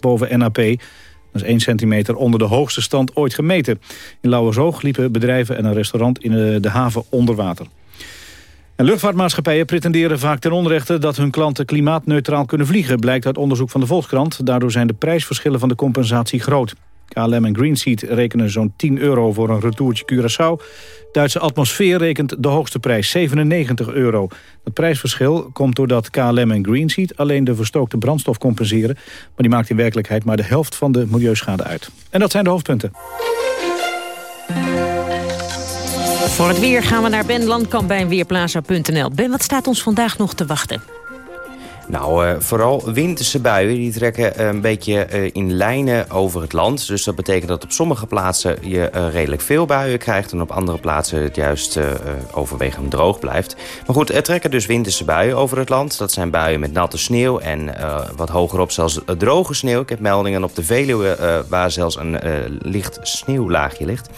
boven NAP. Dat is 1 centimeter onder de hoogste stand ooit gemeten. In Lauwersoog liepen bedrijven en een restaurant in de haven onder water. En luchtvaartmaatschappijen pretenderen vaak ten onrechte dat hun klanten klimaatneutraal kunnen vliegen, blijkt uit onderzoek van de Volkskrant. Daardoor zijn de prijsverschillen van de compensatie groot. KLM en Greenseat rekenen zo'n 10 euro voor een retourtje Curaçao. Duitse atmosfeer rekent de hoogste prijs, 97 euro. Het prijsverschil komt doordat KLM en Greenseat alleen de verstookte brandstof compenseren. Maar die maakt in werkelijkheid maar de helft van de milieuschade uit. En dat zijn de hoofdpunten. Voor het weer gaan we naar Ben Landkamp bij Weerplaza.nl. Ben, wat staat ons vandaag nog te wachten? Nou, uh, vooral winterse buien die trekken een beetje uh, in lijnen over het land. Dus dat betekent dat op sommige plaatsen je redelijk veel buien krijgt... en op andere plaatsen het juist overwegend droog blijft. Maar goed, er trekken dus winterse buien over het land. Dat zijn buien met natte sneeuw en wat hogerop zelfs droge sneeuw. Ik heb meldingen op de Veluwe waar zelfs een licht sneeuwlaagje ligt.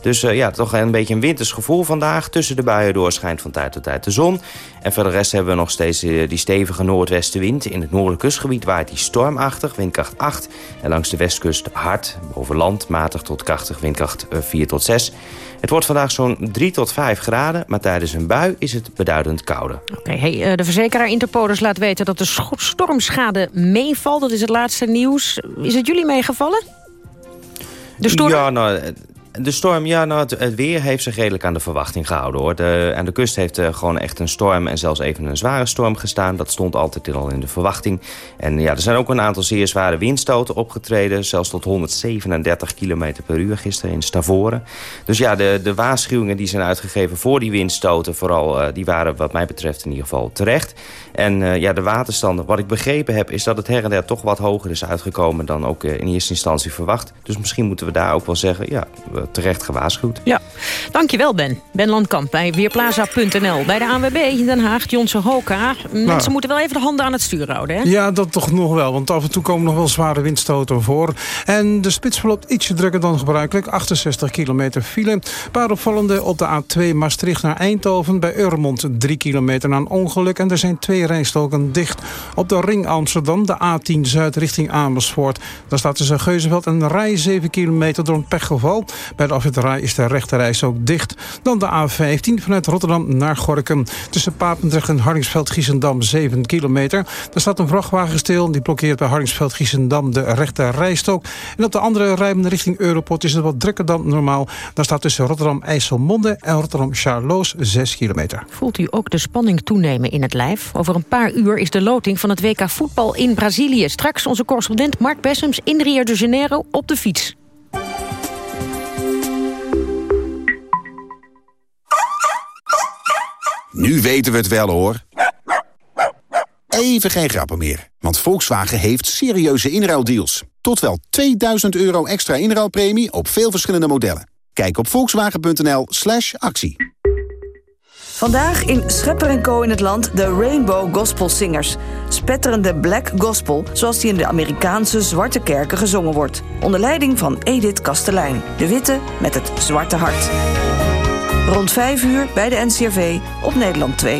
Dus ja, toch een beetje een winters gevoel vandaag. Tussen de buien door schijnt van tijd tot tijd de zon. En voor de rest hebben we nog steeds die stevige noord In het noordelijk kustgebied waait die stormachtig, windkracht 8. En langs de westkust hard, boven land matig tot krachtig, windkracht 4 eh, tot 6. Het wordt vandaag zo'n 3 tot 5 graden, maar tijdens een bui is het beduidend kouder. Oké, hey, eh, de verzekeraar Interpolis laat weten dat de stormschade meevalt. Dat is het laatste nieuws. Is het jullie meegevallen? De storm? Ja, nou, de storm, ja, nou, het, weer heeft zich redelijk aan de verwachting gehouden. hoor. De, aan de kust heeft uh, gewoon echt een storm en zelfs even een zware storm gestaan. Dat stond altijd al in de verwachting. En ja, er zijn ook een aantal zeer zware windstoten opgetreden. Zelfs tot 137 km per uur gisteren in Stavoren. Dus ja, de, de waarschuwingen die zijn uitgegeven voor die windstoten... vooral, uh, die waren wat mij betreft in ieder geval terecht. En uh, ja, de waterstanden, wat ik begrepen heb... is dat het her en der toch wat hoger is uitgekomen... dan ook in eerste instantie verwacht. Dus misschien moeten we daar ook wel zeggen... ja, terecht gewaarschuwd. Ja, dankjewel Ben. Ben Landkamp bij Weerplaza.nl. Bij de ANWB in Den Haag, Johnson Hoka. Mensen nou. moeten wel even de handen aan het stuur houden, hè? Ja, dat toch nog wel, want af en toe komen nog wel zware windstoten voor. En de spits verloopt ietsje drukker dan gebruikelijk. 68 kilometer file. Een paar opvallende op de A2 Maastricht naar Eindhoven. Bij Urmond 3 kilometer na een ongeluk. En er zijn twee rijstoken dicht. Op de ring Amsterdam, de A10 Zuid richting Amersfoort. Daar staat tussen Geuzenveld en Rij 7 kilometer door een pechgeval. Bij de afwit is de rechterreis ook dicht. Dan de A15 vanuit Rotterdam naar Gorkum. Tussen Papendrecht en Hardingsveld-Giessendam 7 kilometer. Daar staat een vrachtwagen stil. Die blokkeert bij Hardingsveld-Giessendam de rechter rijstok. En op de andere rijbende richting Europort is het wat drukker dan normaal. Daar staat tussen Rotterdam-IJsselmonde en Rotterdam-Charloes 6 kilometer. Voelt u ook de spanning toenemen in het lijf? Over een paar uur is de loting van het WK voetbal in Brazilië. Straks onze correspondent Mark Bessems in Rio de Janeiro op de fiets. Nu weten we het wel hoor. Even geen grappen meer, want Volkswagen heeft serieuze inruildeals. Tot wel 2000 euro extra inruilpremie op veel verschillende modellen. Kijk op volkswagen.nl slash actie. Vandaag in Schepper Co. in het land de Rainbow Gospel Singers. Spetterende black gospel, zoals die in de Amerikaanse zwarte kerken gezongen wordt. Onder leiding van Edith Kastelein, de witte met het zwarte hart. Rond 5 uur bij de NCRV op Nederland 2.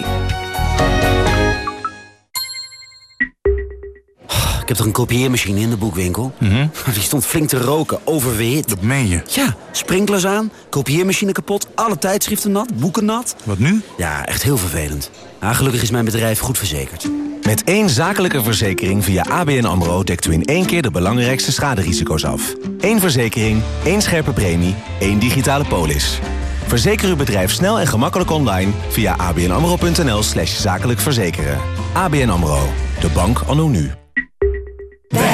Ik heb toch een kopieermachine in de boekwinkel? Mhm. Die stond flink te roken, oververhit. Dat meen je? Ja, sprinklers aan, kopieermachine kapot, alle tijdschriften nat, boeken nat. Wat nu? Ja, echt heel vervelend. Maar gelukkig is mijn bedrijf goed verzekerd. Met één zakelijke verzekering via ABN AMRO... dekt u in één keer de belangrijkste schaderisico's af. Eén verzekering, één scherpe premie, één digitale polis. Verzeker uw bedrijf snel en gemakkelijk online via abnamro.nl slash zakelijk verzekeren. ABN AMRO, de bank anno nu.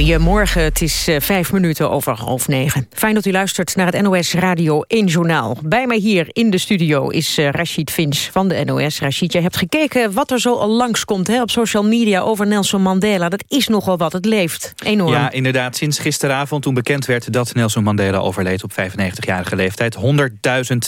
Goedemorgen, het is uh, vijf minuten over half negen. Fijn dat u luistert naar het NOS Radio 1 Journaal. Bij mij hier in de studio is uh, Rachid Finch van de NOS. Rachid, jij hebt gekeken wat er zo al langskomt hè, op social media over Nelson Mandela. Dat is nogal wat, het leeft enorm. Ja, inderdaad. Sinds gisteravond toen bekend werd dat Nelson Mandela overleed op 95-jarige leeftijd. 100.000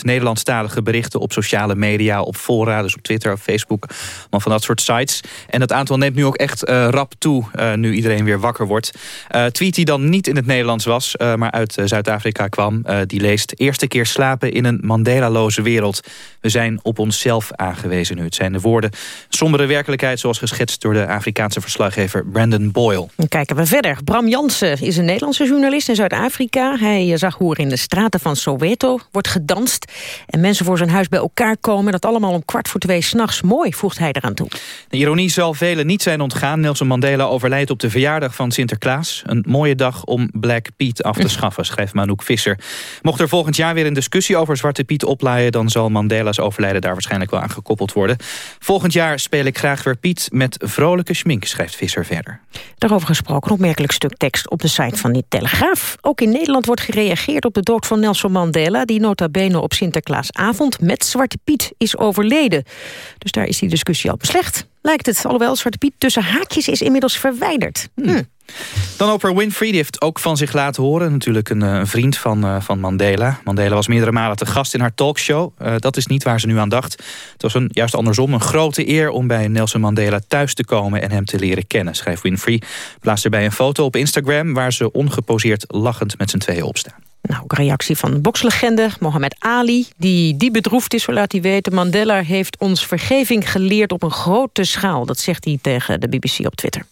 Nederlandstalige berichten op sociale media, op fora, op Twitter, op Facebook. Van dat soort sites. En dat aantal neemt nu ook echt uh, rap toe, nu iedereen weer wakker wordt. Uh, tweet die dan niet in het Nederlands was, uh, maar uit uh, Zuid-Afrika kwam. die leest, eerste keer slapen in een Mandela-loze wereld. We zijn op onszelf aangewezen nu. Het zijn de woorden sombere werkelijkheid... zoals geschetst door de Afrikaanse verslaggever Brandon Boyle. Dan kijken we verder. Bram Jansen is een Nederlandse journalist in Zuid-Afrika. Hij zag hoe er in de straten van Soweto wordt gedanst... en mensen voor zijn huis bij elkaar komen. Dat allemaal om kwart voor twee s'nachts. Mooi, voegt hij eraan toe. De ironie zal velen niet zijn ontgaan. Nelson Mandela overlijdt op de verjaardag van Sinterklaas. Een mooie dag om Black Piet af te schaffen, schrijft Manouk Visser. Mocht er volgend jaar weer een discussie over Zwarte Piet oplaaien... dan zal Mandela's overlijden daar waarschijnlijk wel aan gekoppeld worden. Volgend jaar speel ik graag weer Piet met vrolijke schmink, schrijft Visser verder. Daarover gesproken, een opmerkelijk stuk tekst op de site van die Telegraaf. Ook in Nederland wordt gereageerd op de dood van Nelson Mandela... die nota bene op Sinterklaasavond met Zwarte Piet is overleden. Dus daar is die discussie al beslecht. Lijkt het, alhoewel Zwarte Piet tussen haakjes is inmiddels verwijderd. Hm. Dan Oprah Winfrey, die heeft ook van zich laten horen. Natuurlijk een, een vriend van, uh, van Mandela. Mandela was meerdere malen te gast in haar talkshow. Uh, dat is niet waar ze nu aan dacht. Het was een, juist andersom een grote eer om bij Nelson Mandela thuis te komen... en hem te leren kennen, schrijft Winfrey. Plaatst erbij een foto op Instagram... waar ze ongeposeerd lachend met z'n tweeën opstaan. Nou, ook reactie van bokslegende Mohammed Ali, die die bedroefd is, zo laat hij weten. Mandela heeft ons vergeving geleerd op een grote schaal. Dat zegt hij tegen de BBC op Twitter.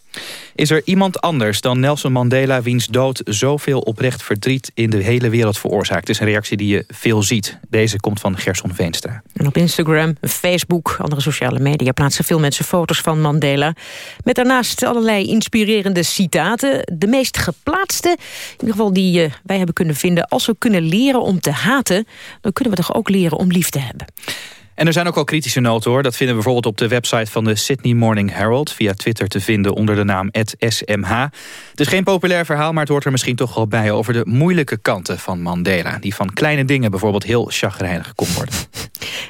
Is er iemand anders dan Nelson Mandela... wiens dood zoveel oprecht verdriet in de hele wereld veroorzaakt? Het is een reactie die je veel ziet. Deze komt van Gerson Veenstra. En op Instagram, Facebook, andere sociale media... plaatsen veel mensen foto's van Mandela. Met daarnaast allerlei inspirerende citaten. De meest geplaatste, in ieder geval die uh, wij hebben kunnen vinden... als we kunnen leren om te haten... dan kunnen we toch ook leren om lief te hebben. En er zijn ook al kritische noten hoor. Dat vinden we bijvoorbeeld op de website van de Sydney Morning Herald... via Twitter te vinden onder de naam @smh. Het is geen populair verhaal, maar het hoort er misschien toch wel bij... over de moeilijke kanten van Mandela. Die van kleine dingen bijvoorbeeld heel chagrijnig kon worden.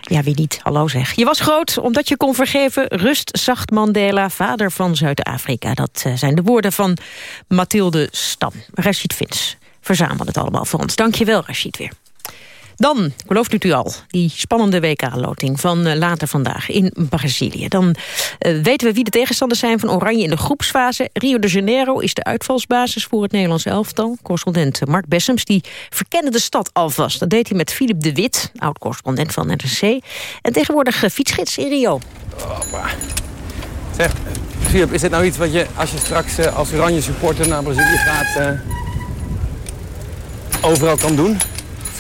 Ja, wie niet? Hallo zeg. Je was groot omdat je kon vergeven. Rust zacht Mandela, vader van Zuid-Afrika. Dat uh, zijn de woorden van Mathilde Stam. Rashid Vins verzamel het allemaal voor ons. Dank je wel, Rashid, weer. Dan, gelooft u het u al, die spannende WK-loting van uh, later vandaag in Brazilië. Dan uh, weten we wie de tegenstanders zijn van Oranje in de groepsfase. Rio de Janeiro is de uitvalsbasis voor het Nederlands elftal. Correspondent Mark Bessems die verkende de stad alvast. Dat deed hij met Filip de Wit, oud-correspondent van NRC. En tegenwoordig uh, fietsgids in Rio. Hoppa. Zeg, Filip, is dit nou iets wat je, als je straks als Oranje supporter naar Brazilië gaat... overal kan doen?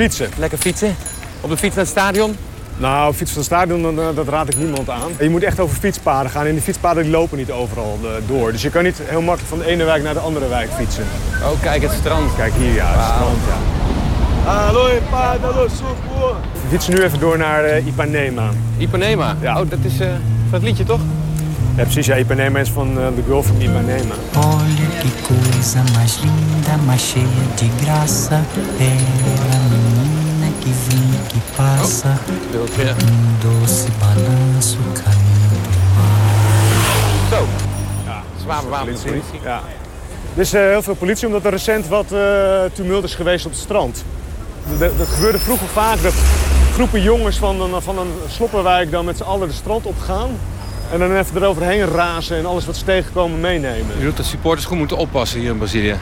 Fietsen. Lekker fietsen? Op de fiets naar het stadion? Nou, fietsen van het stadion, dat raad ik niemand aan. Je moet echt over fietspaden gaan en die fietspaden die lopen niet overal door. Dus je kan niet heel makkelijk van de ene wijk naar de andere wijk fietsen. Oh, kijk, het strand. Kijk hier, ja, het strand, ja. Hallo, Ipanema, super. We fietsen nu even door naar uh, Ipanema. Ipanema? Ja. Oh, dat is uh, van het liedje, toch? Ja, precies. Ja, Ipanema is van uh, The Girl from Ipanema. Olha que coisa mais linda, mais cheia de graça. Passa. Oh. Um doce balanço caindo do mar. Zo. Ja, zwaar bewapende politie. Ja. Er is uh, heel veel politie omdat er recent wat uh, tumult is geweest op het strand. Dat, dat gebeurde vroeger vaak dat groepen jongens van een, van een sloppenwijk dan met z'n allen de strand opgaan. En dan even eroverheen razen en alles wat ze tegenkomen meenemen. Je bedoelt dat supporters goed moeten oppassen hier in Brazilië?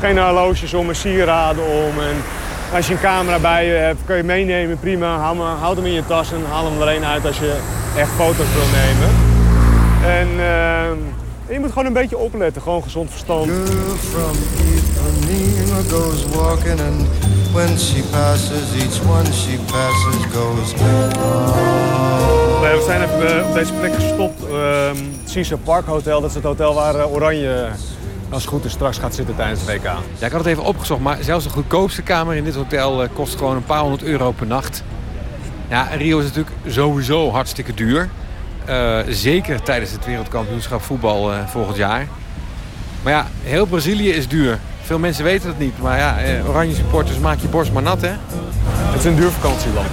Geen horloges om en sieraden om. En als je een camera bij je hebt, kun je meenemen, prima. Houd hem in je tas en haal hem er uit als je echt foto's wil nemen. En uh, En je moet gewoon een beetje opletten, gewoon gezond verstand. Ipanema goes walking and when she passes, each one she passes goes Nee, we zijn even eh, op deze plek gestopt. Ehm Caesar Park Hotel, dat is het hotel waar eh, Oranje als het goed is straks gaat zitten tijdens het WK. Ja, ik had het even opgezocht, maar zelfs de goedkoopste kamer in dit hotel eh, kost gewoon een paar honderd euro per nacht. Ja, Rio is natuurlijk sowieso hartstikke duur. Eh, zeker tijdens het wereldkampioenschap voetbal eh, volgend jaar. Maar ja, heel Brazilië is duur. Veel mensen weten het niet, maar ja, oranje supporters maak je borst maar nat, hè? Het is een duur vakantieland.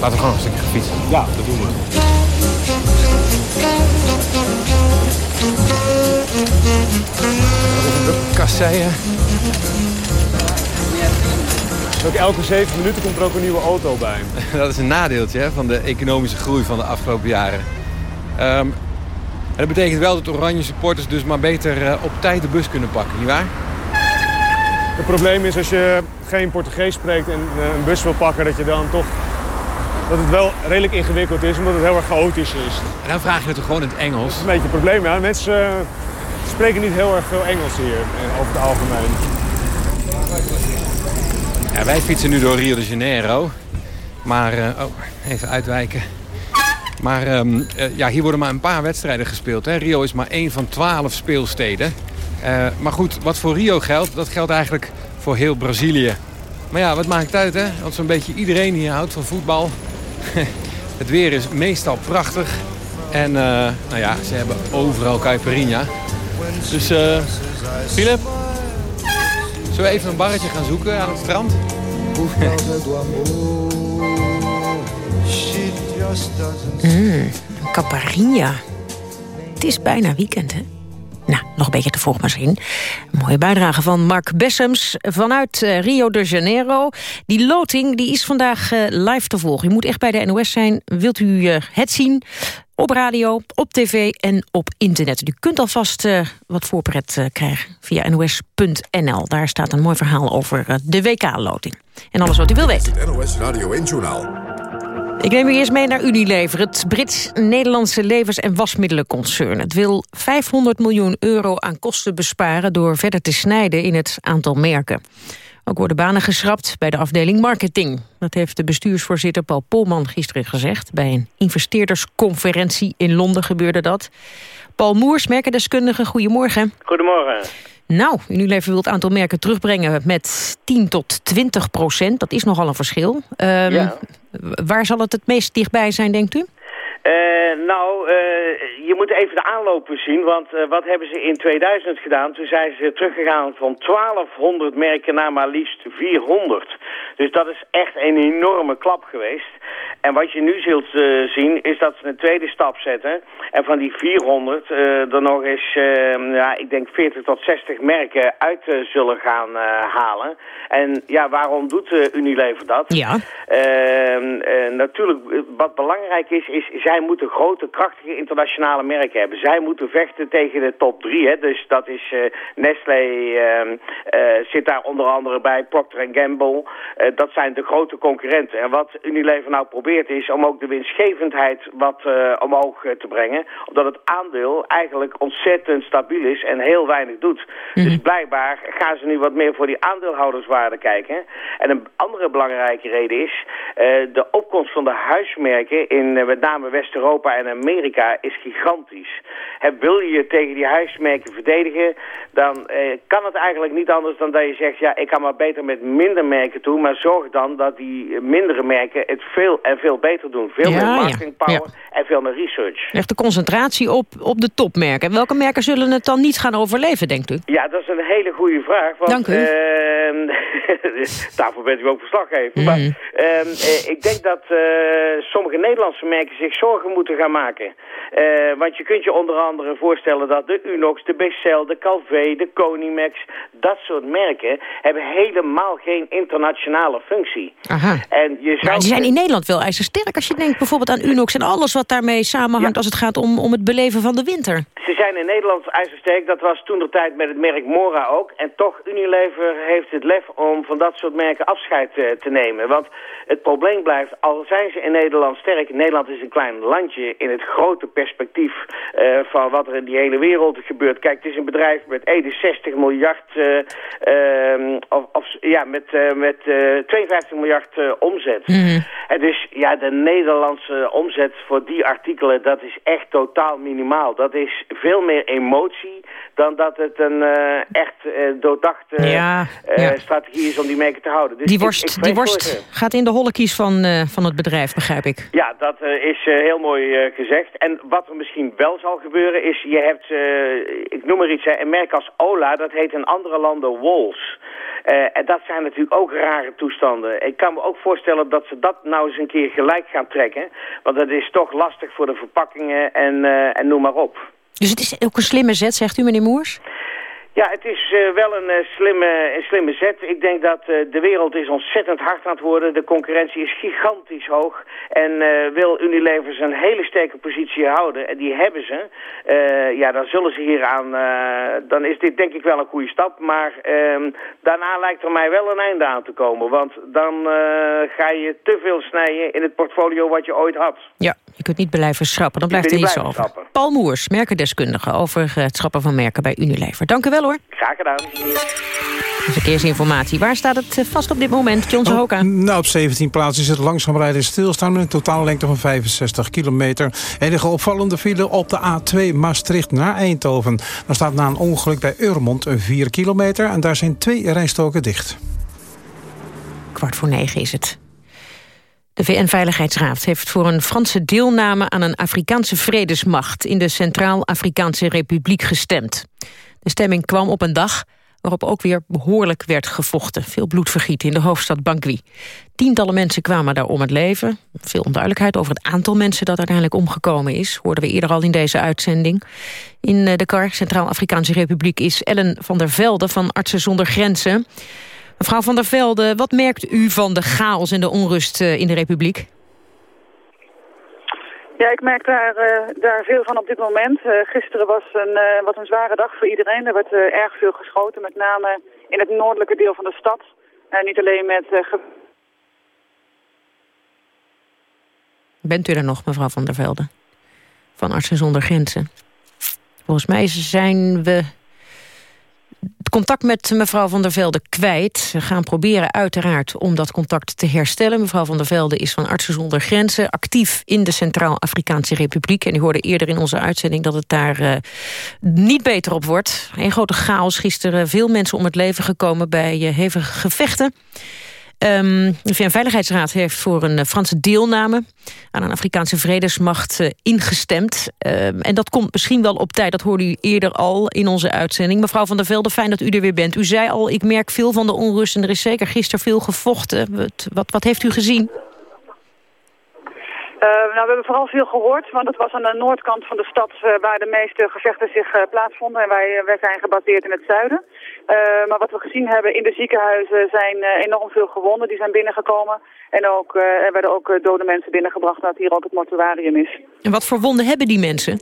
Laten we gewoon een stukje fietsen. Ja, dat doen we. Kasseien. Ook elke zeven minuten komt er ook een nieuwe auto bij. Dat is een nadeeltje hè, van de economische groei van de afgelopen jaren. Ehm, dat betekent wel dat oranje supporters dus maar beter eh, op tijd de bus kunnen pakken, nietwaar? Het probleem is als je geen Portugees spreekt en eh, een bus wil pakken, dat je dan toch dat het wel redelijk ingewikkeld is, omdat het heel erg chaotisch is. En dan vraag je het toch gewoon in het Engels? Dat is een beetje het probleem. Ja. Mensen eh, spreken niet heel erg veel Engels hier, eh, over het algemeen. Ja, wij fietsen nu door Rio de Janeiro. Maar, eh, oh, even uitwijken. Maar ehm, eh, ja, hier worden maar een paar wedstrijden gespeeld. Hè. Rio is maar één van twaalf speelsteden. Maar goed, wat voor Rio geldt, dat geldt eigenlijk voor heel Brazilië. Maar ja, wat maakt het uit, hè? Want zo'n beetje iedereen hier houdt van voetbal. het weer is meestal prachtig. En nou ja, ze hebben overal caipirinha. Dus, eh Philip, zullen we even een barretje gaan zoeken aan het strand? Mm, Caparinha. Het is bijna weekend, hè? Nou, nog een beetje te vroeg misschien. Mooie bijdrage van Mark Bessems vanuit eh, Rio de Janeiro. Die loting die is vandaag eh, live te volgen. U moet echt bij de NOS zijn. Wilt u eh, het zien? Op radio, op tv en op internet. U kunt alvast wat voorpret krijgen via nos.nl. Daar staat een mooi verhaal over de WK-loting. En alles wat u wil weten. NOS Radio 1 Journaal. Ik neem u eerst mee naar Unilever, het Brits-Nederlandse levens- en wasmiddelenconcern. Het wil 500 miljoen euro aan kosten besparen door verder te snijden in het aantal merken. Ook worden banen geschrapt bij de afdeling marketing. Dat heeft de bestuursvoorzitter Paul Polman gisteren gezegd. Bij een investeerdersconferentie in Londen gebeurde dat. Paul Moers, merkendeskundige, goedemorgen. Goedemorgen. Nou, Unilever wil het aantal merken terugbrengen met 10 tot 20 procent. Dat is nogal een verschil. Ehm, Ja. Waar zal het het meest dichtbij zijn, denkt u? Eh, nou, eh, je moet even de aanlopen zien, want eh, wat hebben ze in 2000 gedaan? Toen zijn ze teruggegaan van 1200 merken naar maar liefst 400. Dus dat is echt een enorme klap geweest. En wat je nu zult eh, zien, is dat ze een tweede stap zetten. En van die 400 eh, er nog eens, eh, ja, ik denk 40 tot 60 merken uit zullen gaan halen. En ja, waarom doet Unilever dat? Ja. Ehm, eh, natuurlijk, wat belangrijk is, is zij moeten grote, krachtige internationale merken hebben. Zij moeten vechten tegen de top drie. Hè? Dus dat is Nestlé, ehm, eh, zit daar onder andere bij, Procter Gamble. Dat zijn de grote concurrenten. En wat Unilever nou probeert is om ook de winstgevendheid wat eh, omhoog eh, te brengen. Omdat het aandeel eigenlijk ontzettend stabiel is en heel weinig doet. Dus blijkbaar gaan ze nu wat meer voor die aandeelhouderswaarde kijken. En een andere belangrijke reden is... eh, de opkomst van de huismerken in met name West-Europa en Amerika is gigantisch. Wil je je tegen die huismerken verdedigen... dan kan het eigenlijk niet anders dan dat je zegt... ja, ik kan maar beter met minder merken toe... maar zorg dan dat die mindere merken het veel en veel beter doen. Veel Ja, meer ja. marketing power en veel meer research. Echt de concentratie op, op de topmerken. Welke merken zullen het dan niet gaan overleven, denkt u? Ja, dat is een hele goede vraag. Want, Dank u. ehm, daarvoor bent u ook verslaggever. Maar Mm. ehm, eh, ik denk dat eh, sommige Nederlandse merken zich zorgen moeten gaan maken. Eh, want je kunt je onder andere voorstellen dat de Unox, de Becel, de Calvé, de Conimax... dat soort merken hebben helemaal geen internationale functie. Aha. En je zou Maar die zijn in Nederland wel ijzersterk als je denkt bijvoorbeeld aan Unox... en alles wat daarmee samenhangt als het gaat om, om het beleven van de winter. Ze zijn in Nederland ijzersterk. Dat was toen de tijd met het merk Mora ook. En toch, Unilever heeft het lef om van dat soort merken afscheid eh, te nemen. Want het probleem blijft, al zijn ze in Nederland sterk... Nederland is een klein landje in het grote perspectief uh, van wat er in die hele wereld gebeurt. Kijk, het is een bedrijf met 61 miljard, uh, of, of, ja, met, met 52 miljard omzet. Mhm. En dus ja, de Nederlandse omzet voor die artikelen, dat is echt totaal minimaal. Dat is veel meer emotie dan dat het een echt doordachte ja, ja. strategie is om die merken te houden. Dus die worst, die worst gaat in de hollekies van, van het bedrijf, begrijp ik. Ja, dat is heel mooi gezegd. En wat er misschien wel zal gebeuren is, je hebt, ik noem maar iets, hè, een merk als Ola, dat heet in andere landen Walls. Uh, en dat zijn natuurlijk ook rare toestanden. Ik kan me ook voorstellen dat ze dat nou eens een keer gelijk gaan trekken. Want dat is toch lastig voor de verpakkingen en, uh, en noem maar op. Dus het is ook een slimme zet, zegt u meneer Moers? Ja, het is uh, wel een, uh, slimme, een slimme zet. Ik denk dat uh, de wereld is ontzettend hard aan het worden. De concurrentie is gigantisch hoog. En wil Unilever zijn hele sterke positie houden, en die hebben ze, ja, dan zullen ze hier aan, dan is dit denk ik wel een goede stap. Maar ehm, daarna lijkt er mij wel een einde aan te komen. Want dan ga je te veel snijden in het portfolio wat je ooit had. Ja, je kunt niet blijven schrappen. Dan blijft er iets over. Schrappen. Paul Moers, merkendeskundige over het schrappen van merken bij Unilever. Dank u wel hoor. Graag gedaan. Verkeersinformatie. Waar staat het eh, vast op dit moment, John Hoka? Oh, nou, op 17 plaatsen is het langzaam rijden stilstaan... met een totale lengte van 65 kilometer. Enige opvallende file op de A2 Maastricht naar Eindhoven. Daar staat na een ongeluk bij Urmond 4 kilometer... en daar zijn twee rijstoken dicht. Kwart voor negen is het. De VN-veiligheidsraad heeft voor een Franse deelname aan een Afrikaanse vredesmacht in de Centraal-Afrikaanse Republiek gestemd. De stemming kwam op een dag waarop ook weer behoorlijk werd gevochten. Veel bloedvergiet in de hoofdstad Bangui. Tientallen mensen kwamen daar om het leven. Veel onduidelijkheid over het aantal mensen dat uiteindelijk omgekomen is. Hoorden we eerder al in deze uitzending. In eh, de KAR, Centraal-Afrikaanse Republiek, is Ellen van der Velde van Artsen zonder Grenzen. Mevrouw van der Velde, wat merkt u van de chaos en de onrust eh, in de Republiek? Ja, ik merk daar, uh, daar veel van op dit moment. Uh, gisteren was een, uh, wat een zware dag voor iedereen. Er werd erg veel geschoten, met name in het noordelijke deel van de stad. niet alleen met... Bent u er nog, mevrouw van der Velde? Van Artsen zonder Grenzen. Volgens mij zijn we contact met mevrouw van der Velde kwijt. We gaan proberen uiteraard om dat contact te herstellen. Mevrouw van der Velde is van Artsen zonder Grenzen... actief in de Centraal-Afrikaanse Republiek. En u hoorde eerder in onze uitzending dat het daar uh, niet beter op wordt. Een grote chaos gisteren. Veel mensen om het leven gekomen bij uh, hevige gevechten. Um, de VN-veiligheidsraad heeft voor een eh, Franse deelname... aan een Afrikaanse vredesmacht uh, ingestemd. Um, en dat komt misschien wel op tijd, dat hoorde u eerder al in onze uitzending. Mevrouw van der Velde, fijn dat u er weer bent. U zei al, ik merk veel van de onrust en er is zeker gisteren veel gevochten. Wat, wat, heeft u gezien? Uh, nou, we hebben vooral veel gehoord, want het was aan de noordkant van de stad uh, waar de meeste gevechten zich plaatsvonden. En wij, wij zijn gebaseerd in het zuiden. Maar wat we gezien hebben in de ziekenhuizen zijn enorm veel gewonden. Die zijn binnengekomen. En ook, er werden ook dode mensen binnengebracht, dat hier ook het mortuarium is. En wat voor wonden hebben die mensen?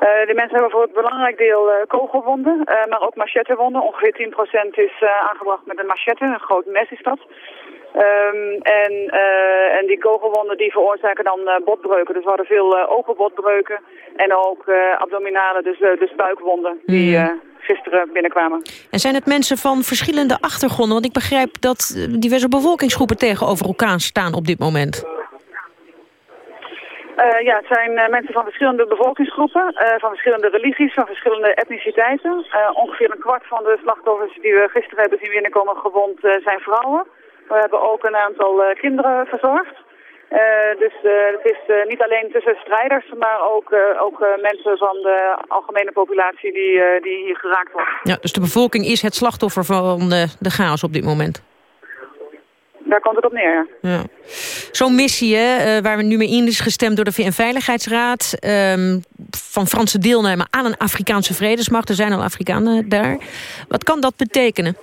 Uh, de mensen hebben voor het belangrijk deel uh, kogelwonden, uh, maar ook machettewonden. Ongeveer 10% is aangebracht met een machette, een groot mes is dat. Um, en, uh, en die kogelwonden die veroorzaken dan uh, botbreuken. Dus we hadden veel uh, openbotbreuken en ook abdominale, dus, dus buikwonden die mm. gisteren binnenkwamen. En zijn het mensen van verschillende achtergronden? Want ik begrijp dat diverse bevolkingsgroepen tegenover elkaar staan op dit moment. Uh, ja, het zijn uh, mensen van verschillende bevolkingsgroepen, uh, van verschillende religies, van verschillende etniciteiten. ongeveer een kwart van de slachtoffers die we gisteren hebben zien binnenkomen gewond zijn vrouwen. We hebben ook een aantal uh, kinderen verzorgd. Uh, dus uh, het is niet alleen tussen strijders, maar ook, ook mensen van de algemene populatie die, die hier geraakt worden. Ja, dus de bevolking is het slachtoffer van de, de chaos op dit moment? Daar komt het op neer, ja. ja. Zo'n missie hè, waar we nu mee in is gestemd door de VN-veiligheidsraad... Um, van Franse deelnemen aan een Afrikaanse vredesmacht. Er zijn al Afrikanen daar. Wat kan dat betekenen?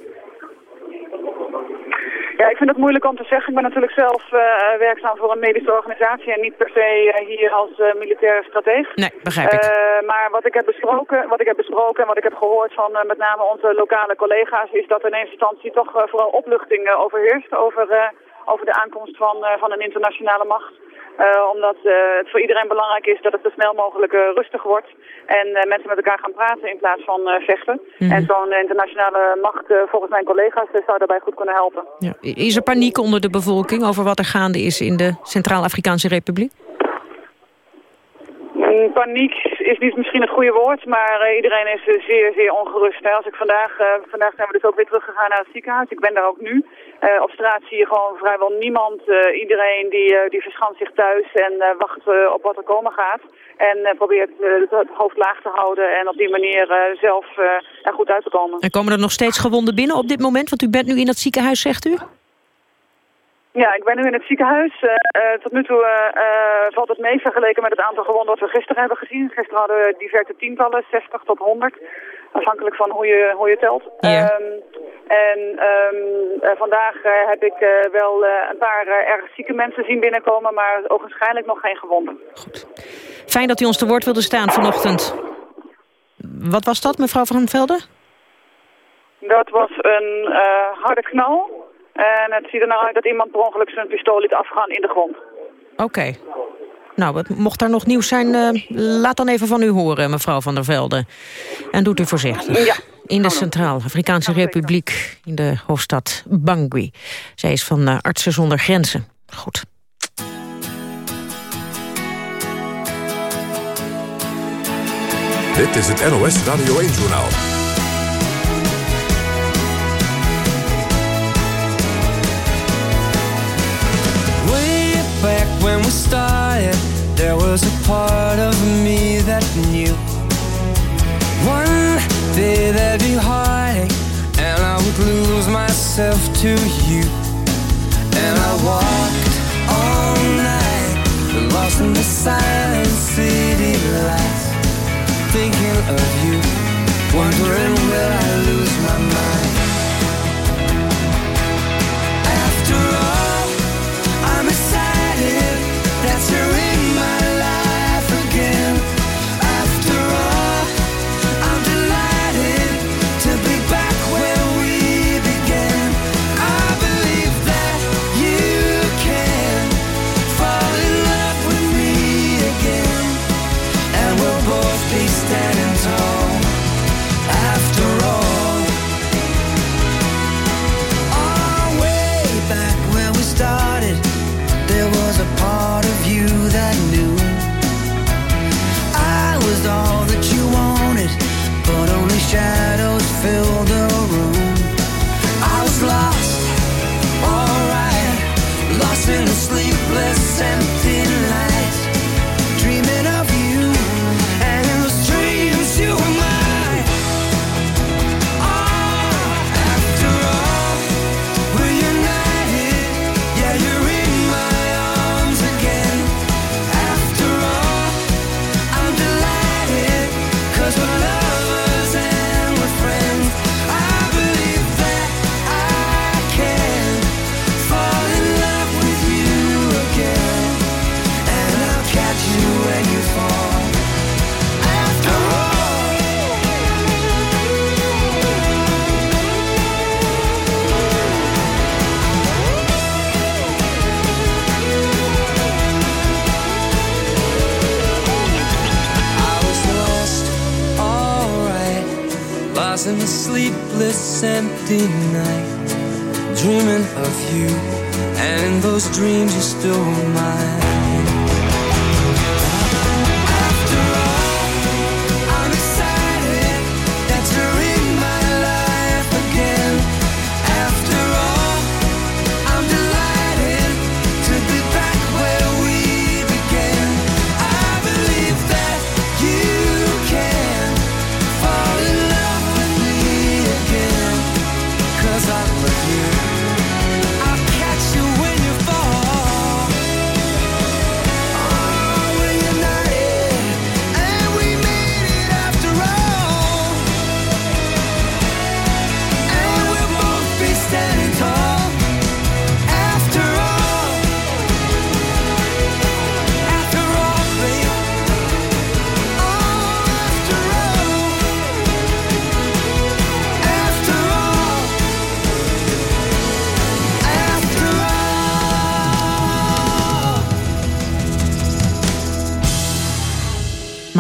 Ja, ik vind het moeilijk om te zeggen. Ik ben natuurlijk zelf uh, werkzaam voor een medische organisatie en niet per se uh, hier als uh, militaire strateeg. Nee, begrijp ik. maar wat ik heb besproken, wat ik heb besproken en wat ik heb gehoord van met name onze lokale collega's is dat in eerste instantie toch vooral opluchting overheerst over over de aankomst van, van een internationale macht. Omdat het voor iedereen belangrijk is dat het zo snel mogelijk rustig wordt. En mensen met elkaar gaan praten in plaats van vechten. Mhm. En zo'n internationale macht, volgens mijn collega's, zou daarbij goed kunnen helpen. Ja. Is er paniek onder de bevolking over wat er gaande is in de Centraal-Afrikaanse Republiek? Mm, Paniek is niet misschien het goede woord, maar eh, iedereen is eh, zeer, zeer ongerust. Hè. Als ik vandaag, eh, vandaag zijn we dus ook weer teruggegaan naar het ziekenhuis. Ik ben daar ook nu. Op straat zie je gewoon vrijwel niemand. Iedereen die, die zich thuis en wacht op wat er komen gaat. En probeert het, hoofd laag te houden en op die manier zelf er goed uit te komen. En komen er nog steeds gewonden binnen op dit moment? Want u bent nu in dat ziekenhuis, zegt u? Ja, ik ben nu in het ziekenhuis. Eh, eh, tot nu toe eh, valt het mee vergeleken met het aantal gewonden dat we gisteren hebben gezien. Gisteren hadden we diverse tientallen, 60 tot 100. Afhankelijk van hoe je, hoe je telt. Ehm, en ehm, eh, vandaag heb ik wel een paar erg zieke mensen zien binnenkomen, maar ogenschijnlijk nog geen gewonden. Fijn dat u ons te woord wilde staan vanochtend. Wat was dat, mevrouw Van Velde? Dat was een harde knal. En het ziet er nou uit dat iemand per ongeluk zijn pistool liet afgaan in de grond. Oké. Nou, wat, mocht er nog nieuws zijn, eh, laat dan even van u horen, mevrouw Van der Velde. En doet u voorzichtig. Ja. In de Centraal-Afrikaanse Republiek, in de hoofdstad Bangui. Zij is van eh, Artsen zonder Grenzen. Goed. Dit is het NOS Radio 1-journaal. There was a part of me that knew one day there'd be heartache, and I would lose myself to you. And I walked all night, lost in the silent city lights, thinking of you, wondering will I lose my mind.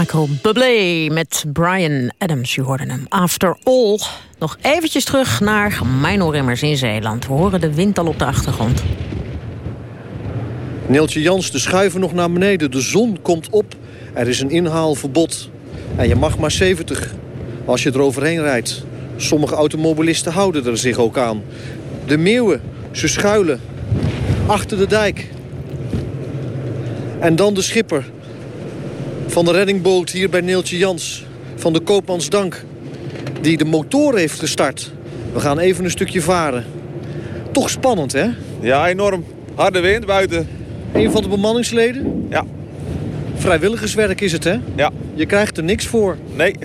Michael Bublé met Brian Adams. U hoorde hem. After All. Nog eventjes terug naar Mijnorimmers in Zeeland. We horen de wind al op de achtergrond. Neeltje Jans, de schuiven nog naar beneden. De zon komt op. Er is een inhaalverbod. En je mag maar 70 als je er overheen rijdt. Sommige automobilisten houden er zich ook aan. De meeuwen, ze schuilen achter de dijk. En dan de schipper van de reddingboot hier bij Neeltje Jans. Van de Koopmansdank. Die de motor heeft gestart. We gaan even een stukje varen. Toch spannend, hè? Ja, enorm. Harde wind buiten. Een van de bemanningsleden? Ja. Vrijwilligerswerk is het, hè? Ja. Je krijgt er niks voor. Nee,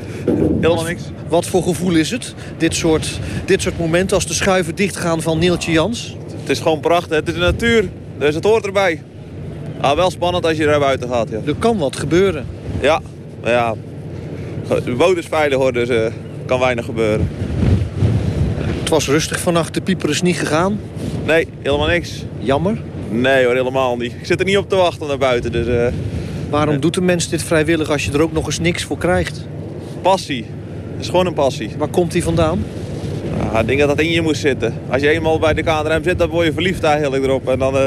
helemaal niks. Wat voor gevoel is het? Dit soort, dit soort momenten als de schuiven dichtgaan van Neeltje Jans? Het is gewoon prachtig. Het is de natuur, dus het hoort erbij. Ah, wel spannend als je er buiten gaat, ja. Er kan wat gebeuren. Ja, maar ja. De boot is veilig hoor, dus er kan weinig gebeuren. Het was rustig vannacht, de pieper is niet gegaan. Nee, helemaal niks. Jammer? Nee hoor, helemaal niet. Ik zit er niet op te wachten naar buiten, dus... eh, Waarom doet een mens dit vrijwillig als je er ook nog eens niks voor krijgt? Passie. Het is gewoon een passie. Waar komt die vandaan? Ja, ik denk dat dat in je moest zitten. Als je eenmaal bij de KNRM zit, dan word je verliefd eigenlijk erop. En dan, eh,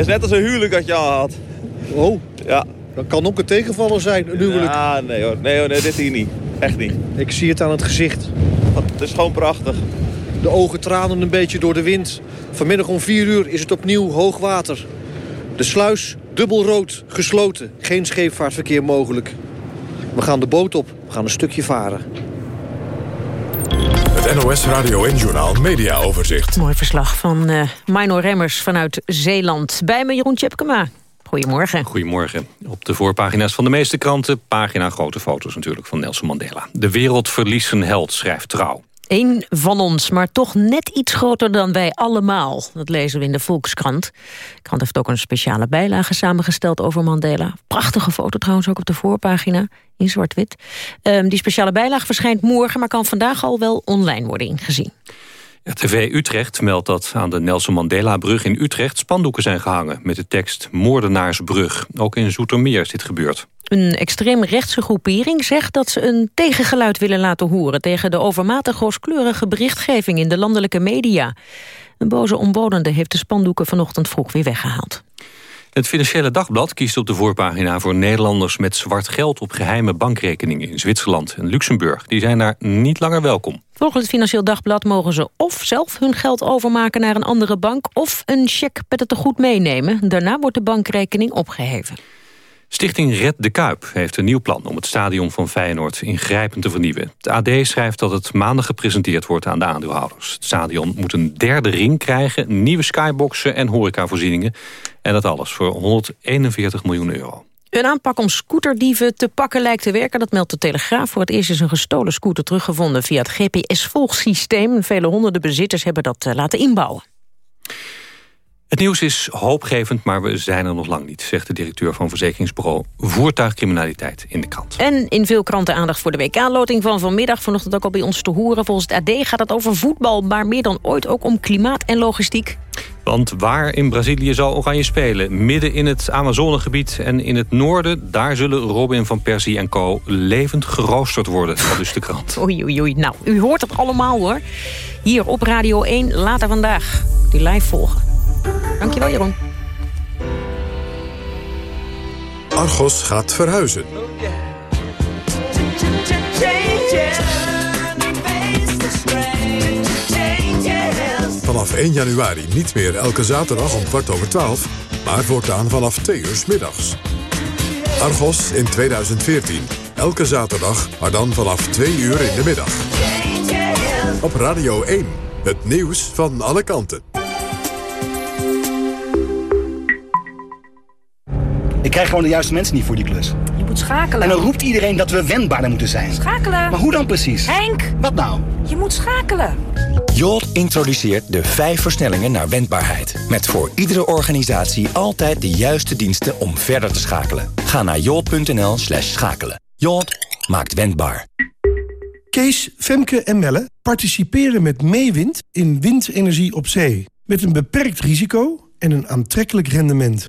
is net als een huwelijk dat je aan had. Oh, Ja. dat kan ook een tegenvaller zijn, een huwelijk. Ja, nee hoor. Nee hoor, nee, dit hier niet. Echt niet. Ik zie het aan het gezicht. Het is gewoon prachtig. De ogen tranen een beetje door de wind. Vanmiddag om 4 uur is het opnieuw hoog water. De sluis dubbelrood, gesloten. Geen scheepvaartverkeer mogelijk. We gaan de boot op. We gaan een stukje varen. Het NOS Radio en Journaal Media Overzicht. Mooi verslag van eh Mino Remmers vanuit Zeeland. Bij me Jeroen Tjepkema. Goedemorgen. Goedemorgen. Op de voorpagina's van de meeste kranten... pagina grote foto's natuurlijk van Nelson Mandela. De wereld verliest zijn held, schrijft Trouw. Eén van ons, maar toch net iets groter dan wij allemaal. Dat lezen we in de Volkskrant. De krant heeft ook een speciale bijlage samengesteld over Mandela. Prachtige foto trouwens ook op de voorpagina, in zwart-wit. Ehm, die speciale bijlage verschijnt morgen... maar kan vandaag al wel online worden ingezien. RTV Utrecht meldt dat aan de Nelson Mandela-brug in Utrecht... spandoeken zijn gehangen met de tekst Moordenaarsbrug. Ook in Zoetermeer is dit gebeurd. Een extreemrechtse groepering zegt dat ze een tegengeluid willen laten horen... tegen de overmatig rooskleurige berichtgeving in de landelijke media. Een boze omwonende heeft de spandoeken vanochtend vroeg weer weggehaald. Het Financiële Dagblad kiest op de voorpagina voor Nederlanders met zwart geld op geheime bankrekeningen in Zwitserland en Luxemburg. Die zijn daar niet langer welkom. Volgens het Financieel Dagblad mogen ze of zelf hun geld overmaken naar een andere bank... of een cheque met het tegoed meenemen. Daarna wordt de bankrekening opgeheven. Stichting Red de Kuip heeft een nieuw plan om het stadion van Feyenoord ingrijpend te vernieuwen. Het AD schrijft dat het maandag gepresenteerd wordt aan de aandeelhouders. Het stadion moet een derde ring krijgen, nieuwe skyboxen en horecavoorzieningen. En dat alles voor 141 miljoen euro. Een aanpak om scooterdieven te pakken lijkt te werken. Dat meldt de Telegraaf. Voor het eerst is een gestolen scooter teruggevonden via het GPS-volgsysteem. Vele honderden bezitters hebben dat eh, laten inbouwen. Het nieuws is hoopgevend, maar we zijn er nog lang niet... zegt de directeur van verzekeringsbureau Voertuigcriminaliteit in de krant. En in veel kranten aandacht voor de WK-loting van vanmiddag. Vanochtend ook al bij ons te horen. Volgens het AD gaat het over voetbal, maar meer dan ooit ook om klimaat en logistiek. Want waar in Brazilië zal Oranje spelen? Midden in het Amazonegebied en in het noorden... daar zullen Robin van Persie en co. levend geroosterd worden. Dat is de krant. Oei, oei, oei. Nou, u hoort het allemaal hoor. Hier op Radio 1, later vandaag. Die live volgen. Dankjewel, Jeroen. Argos gaat verhuizen. Vanaf 1 januari niet meer elke zaterdag om kwart over 12, maar voortaan vanaf 2 uur middags. Argos in 2014. Elke zaterdag, maar dan vanaf 2 uur in de middag. Op Radio 1. Het nieuws van alle kanten. Ik krijg gewoon de juiste mensen niet voor die klus. Je moet schakelen. En dan roept iedereen dat we wendbaarder moeten zijn. Schakelen. Maar hoe dan precies? Henk, Wat nou? je moet schakelen. Jolt introduceert de vijf versnellingen naar wendbaarheid. Met voor iedere organisatie altijd de juiste diensten om verder te schakelen. Ga naar jolt.nl slash schakelen. Jolt maakt wendbaar. Kees, Femke en Melle participeren met Meewind in windenergie op zee. Met een beperkt risico en een aantrekkelijk rendement.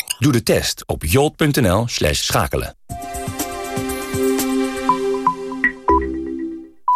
Doe de test op jolt.nl schakelen.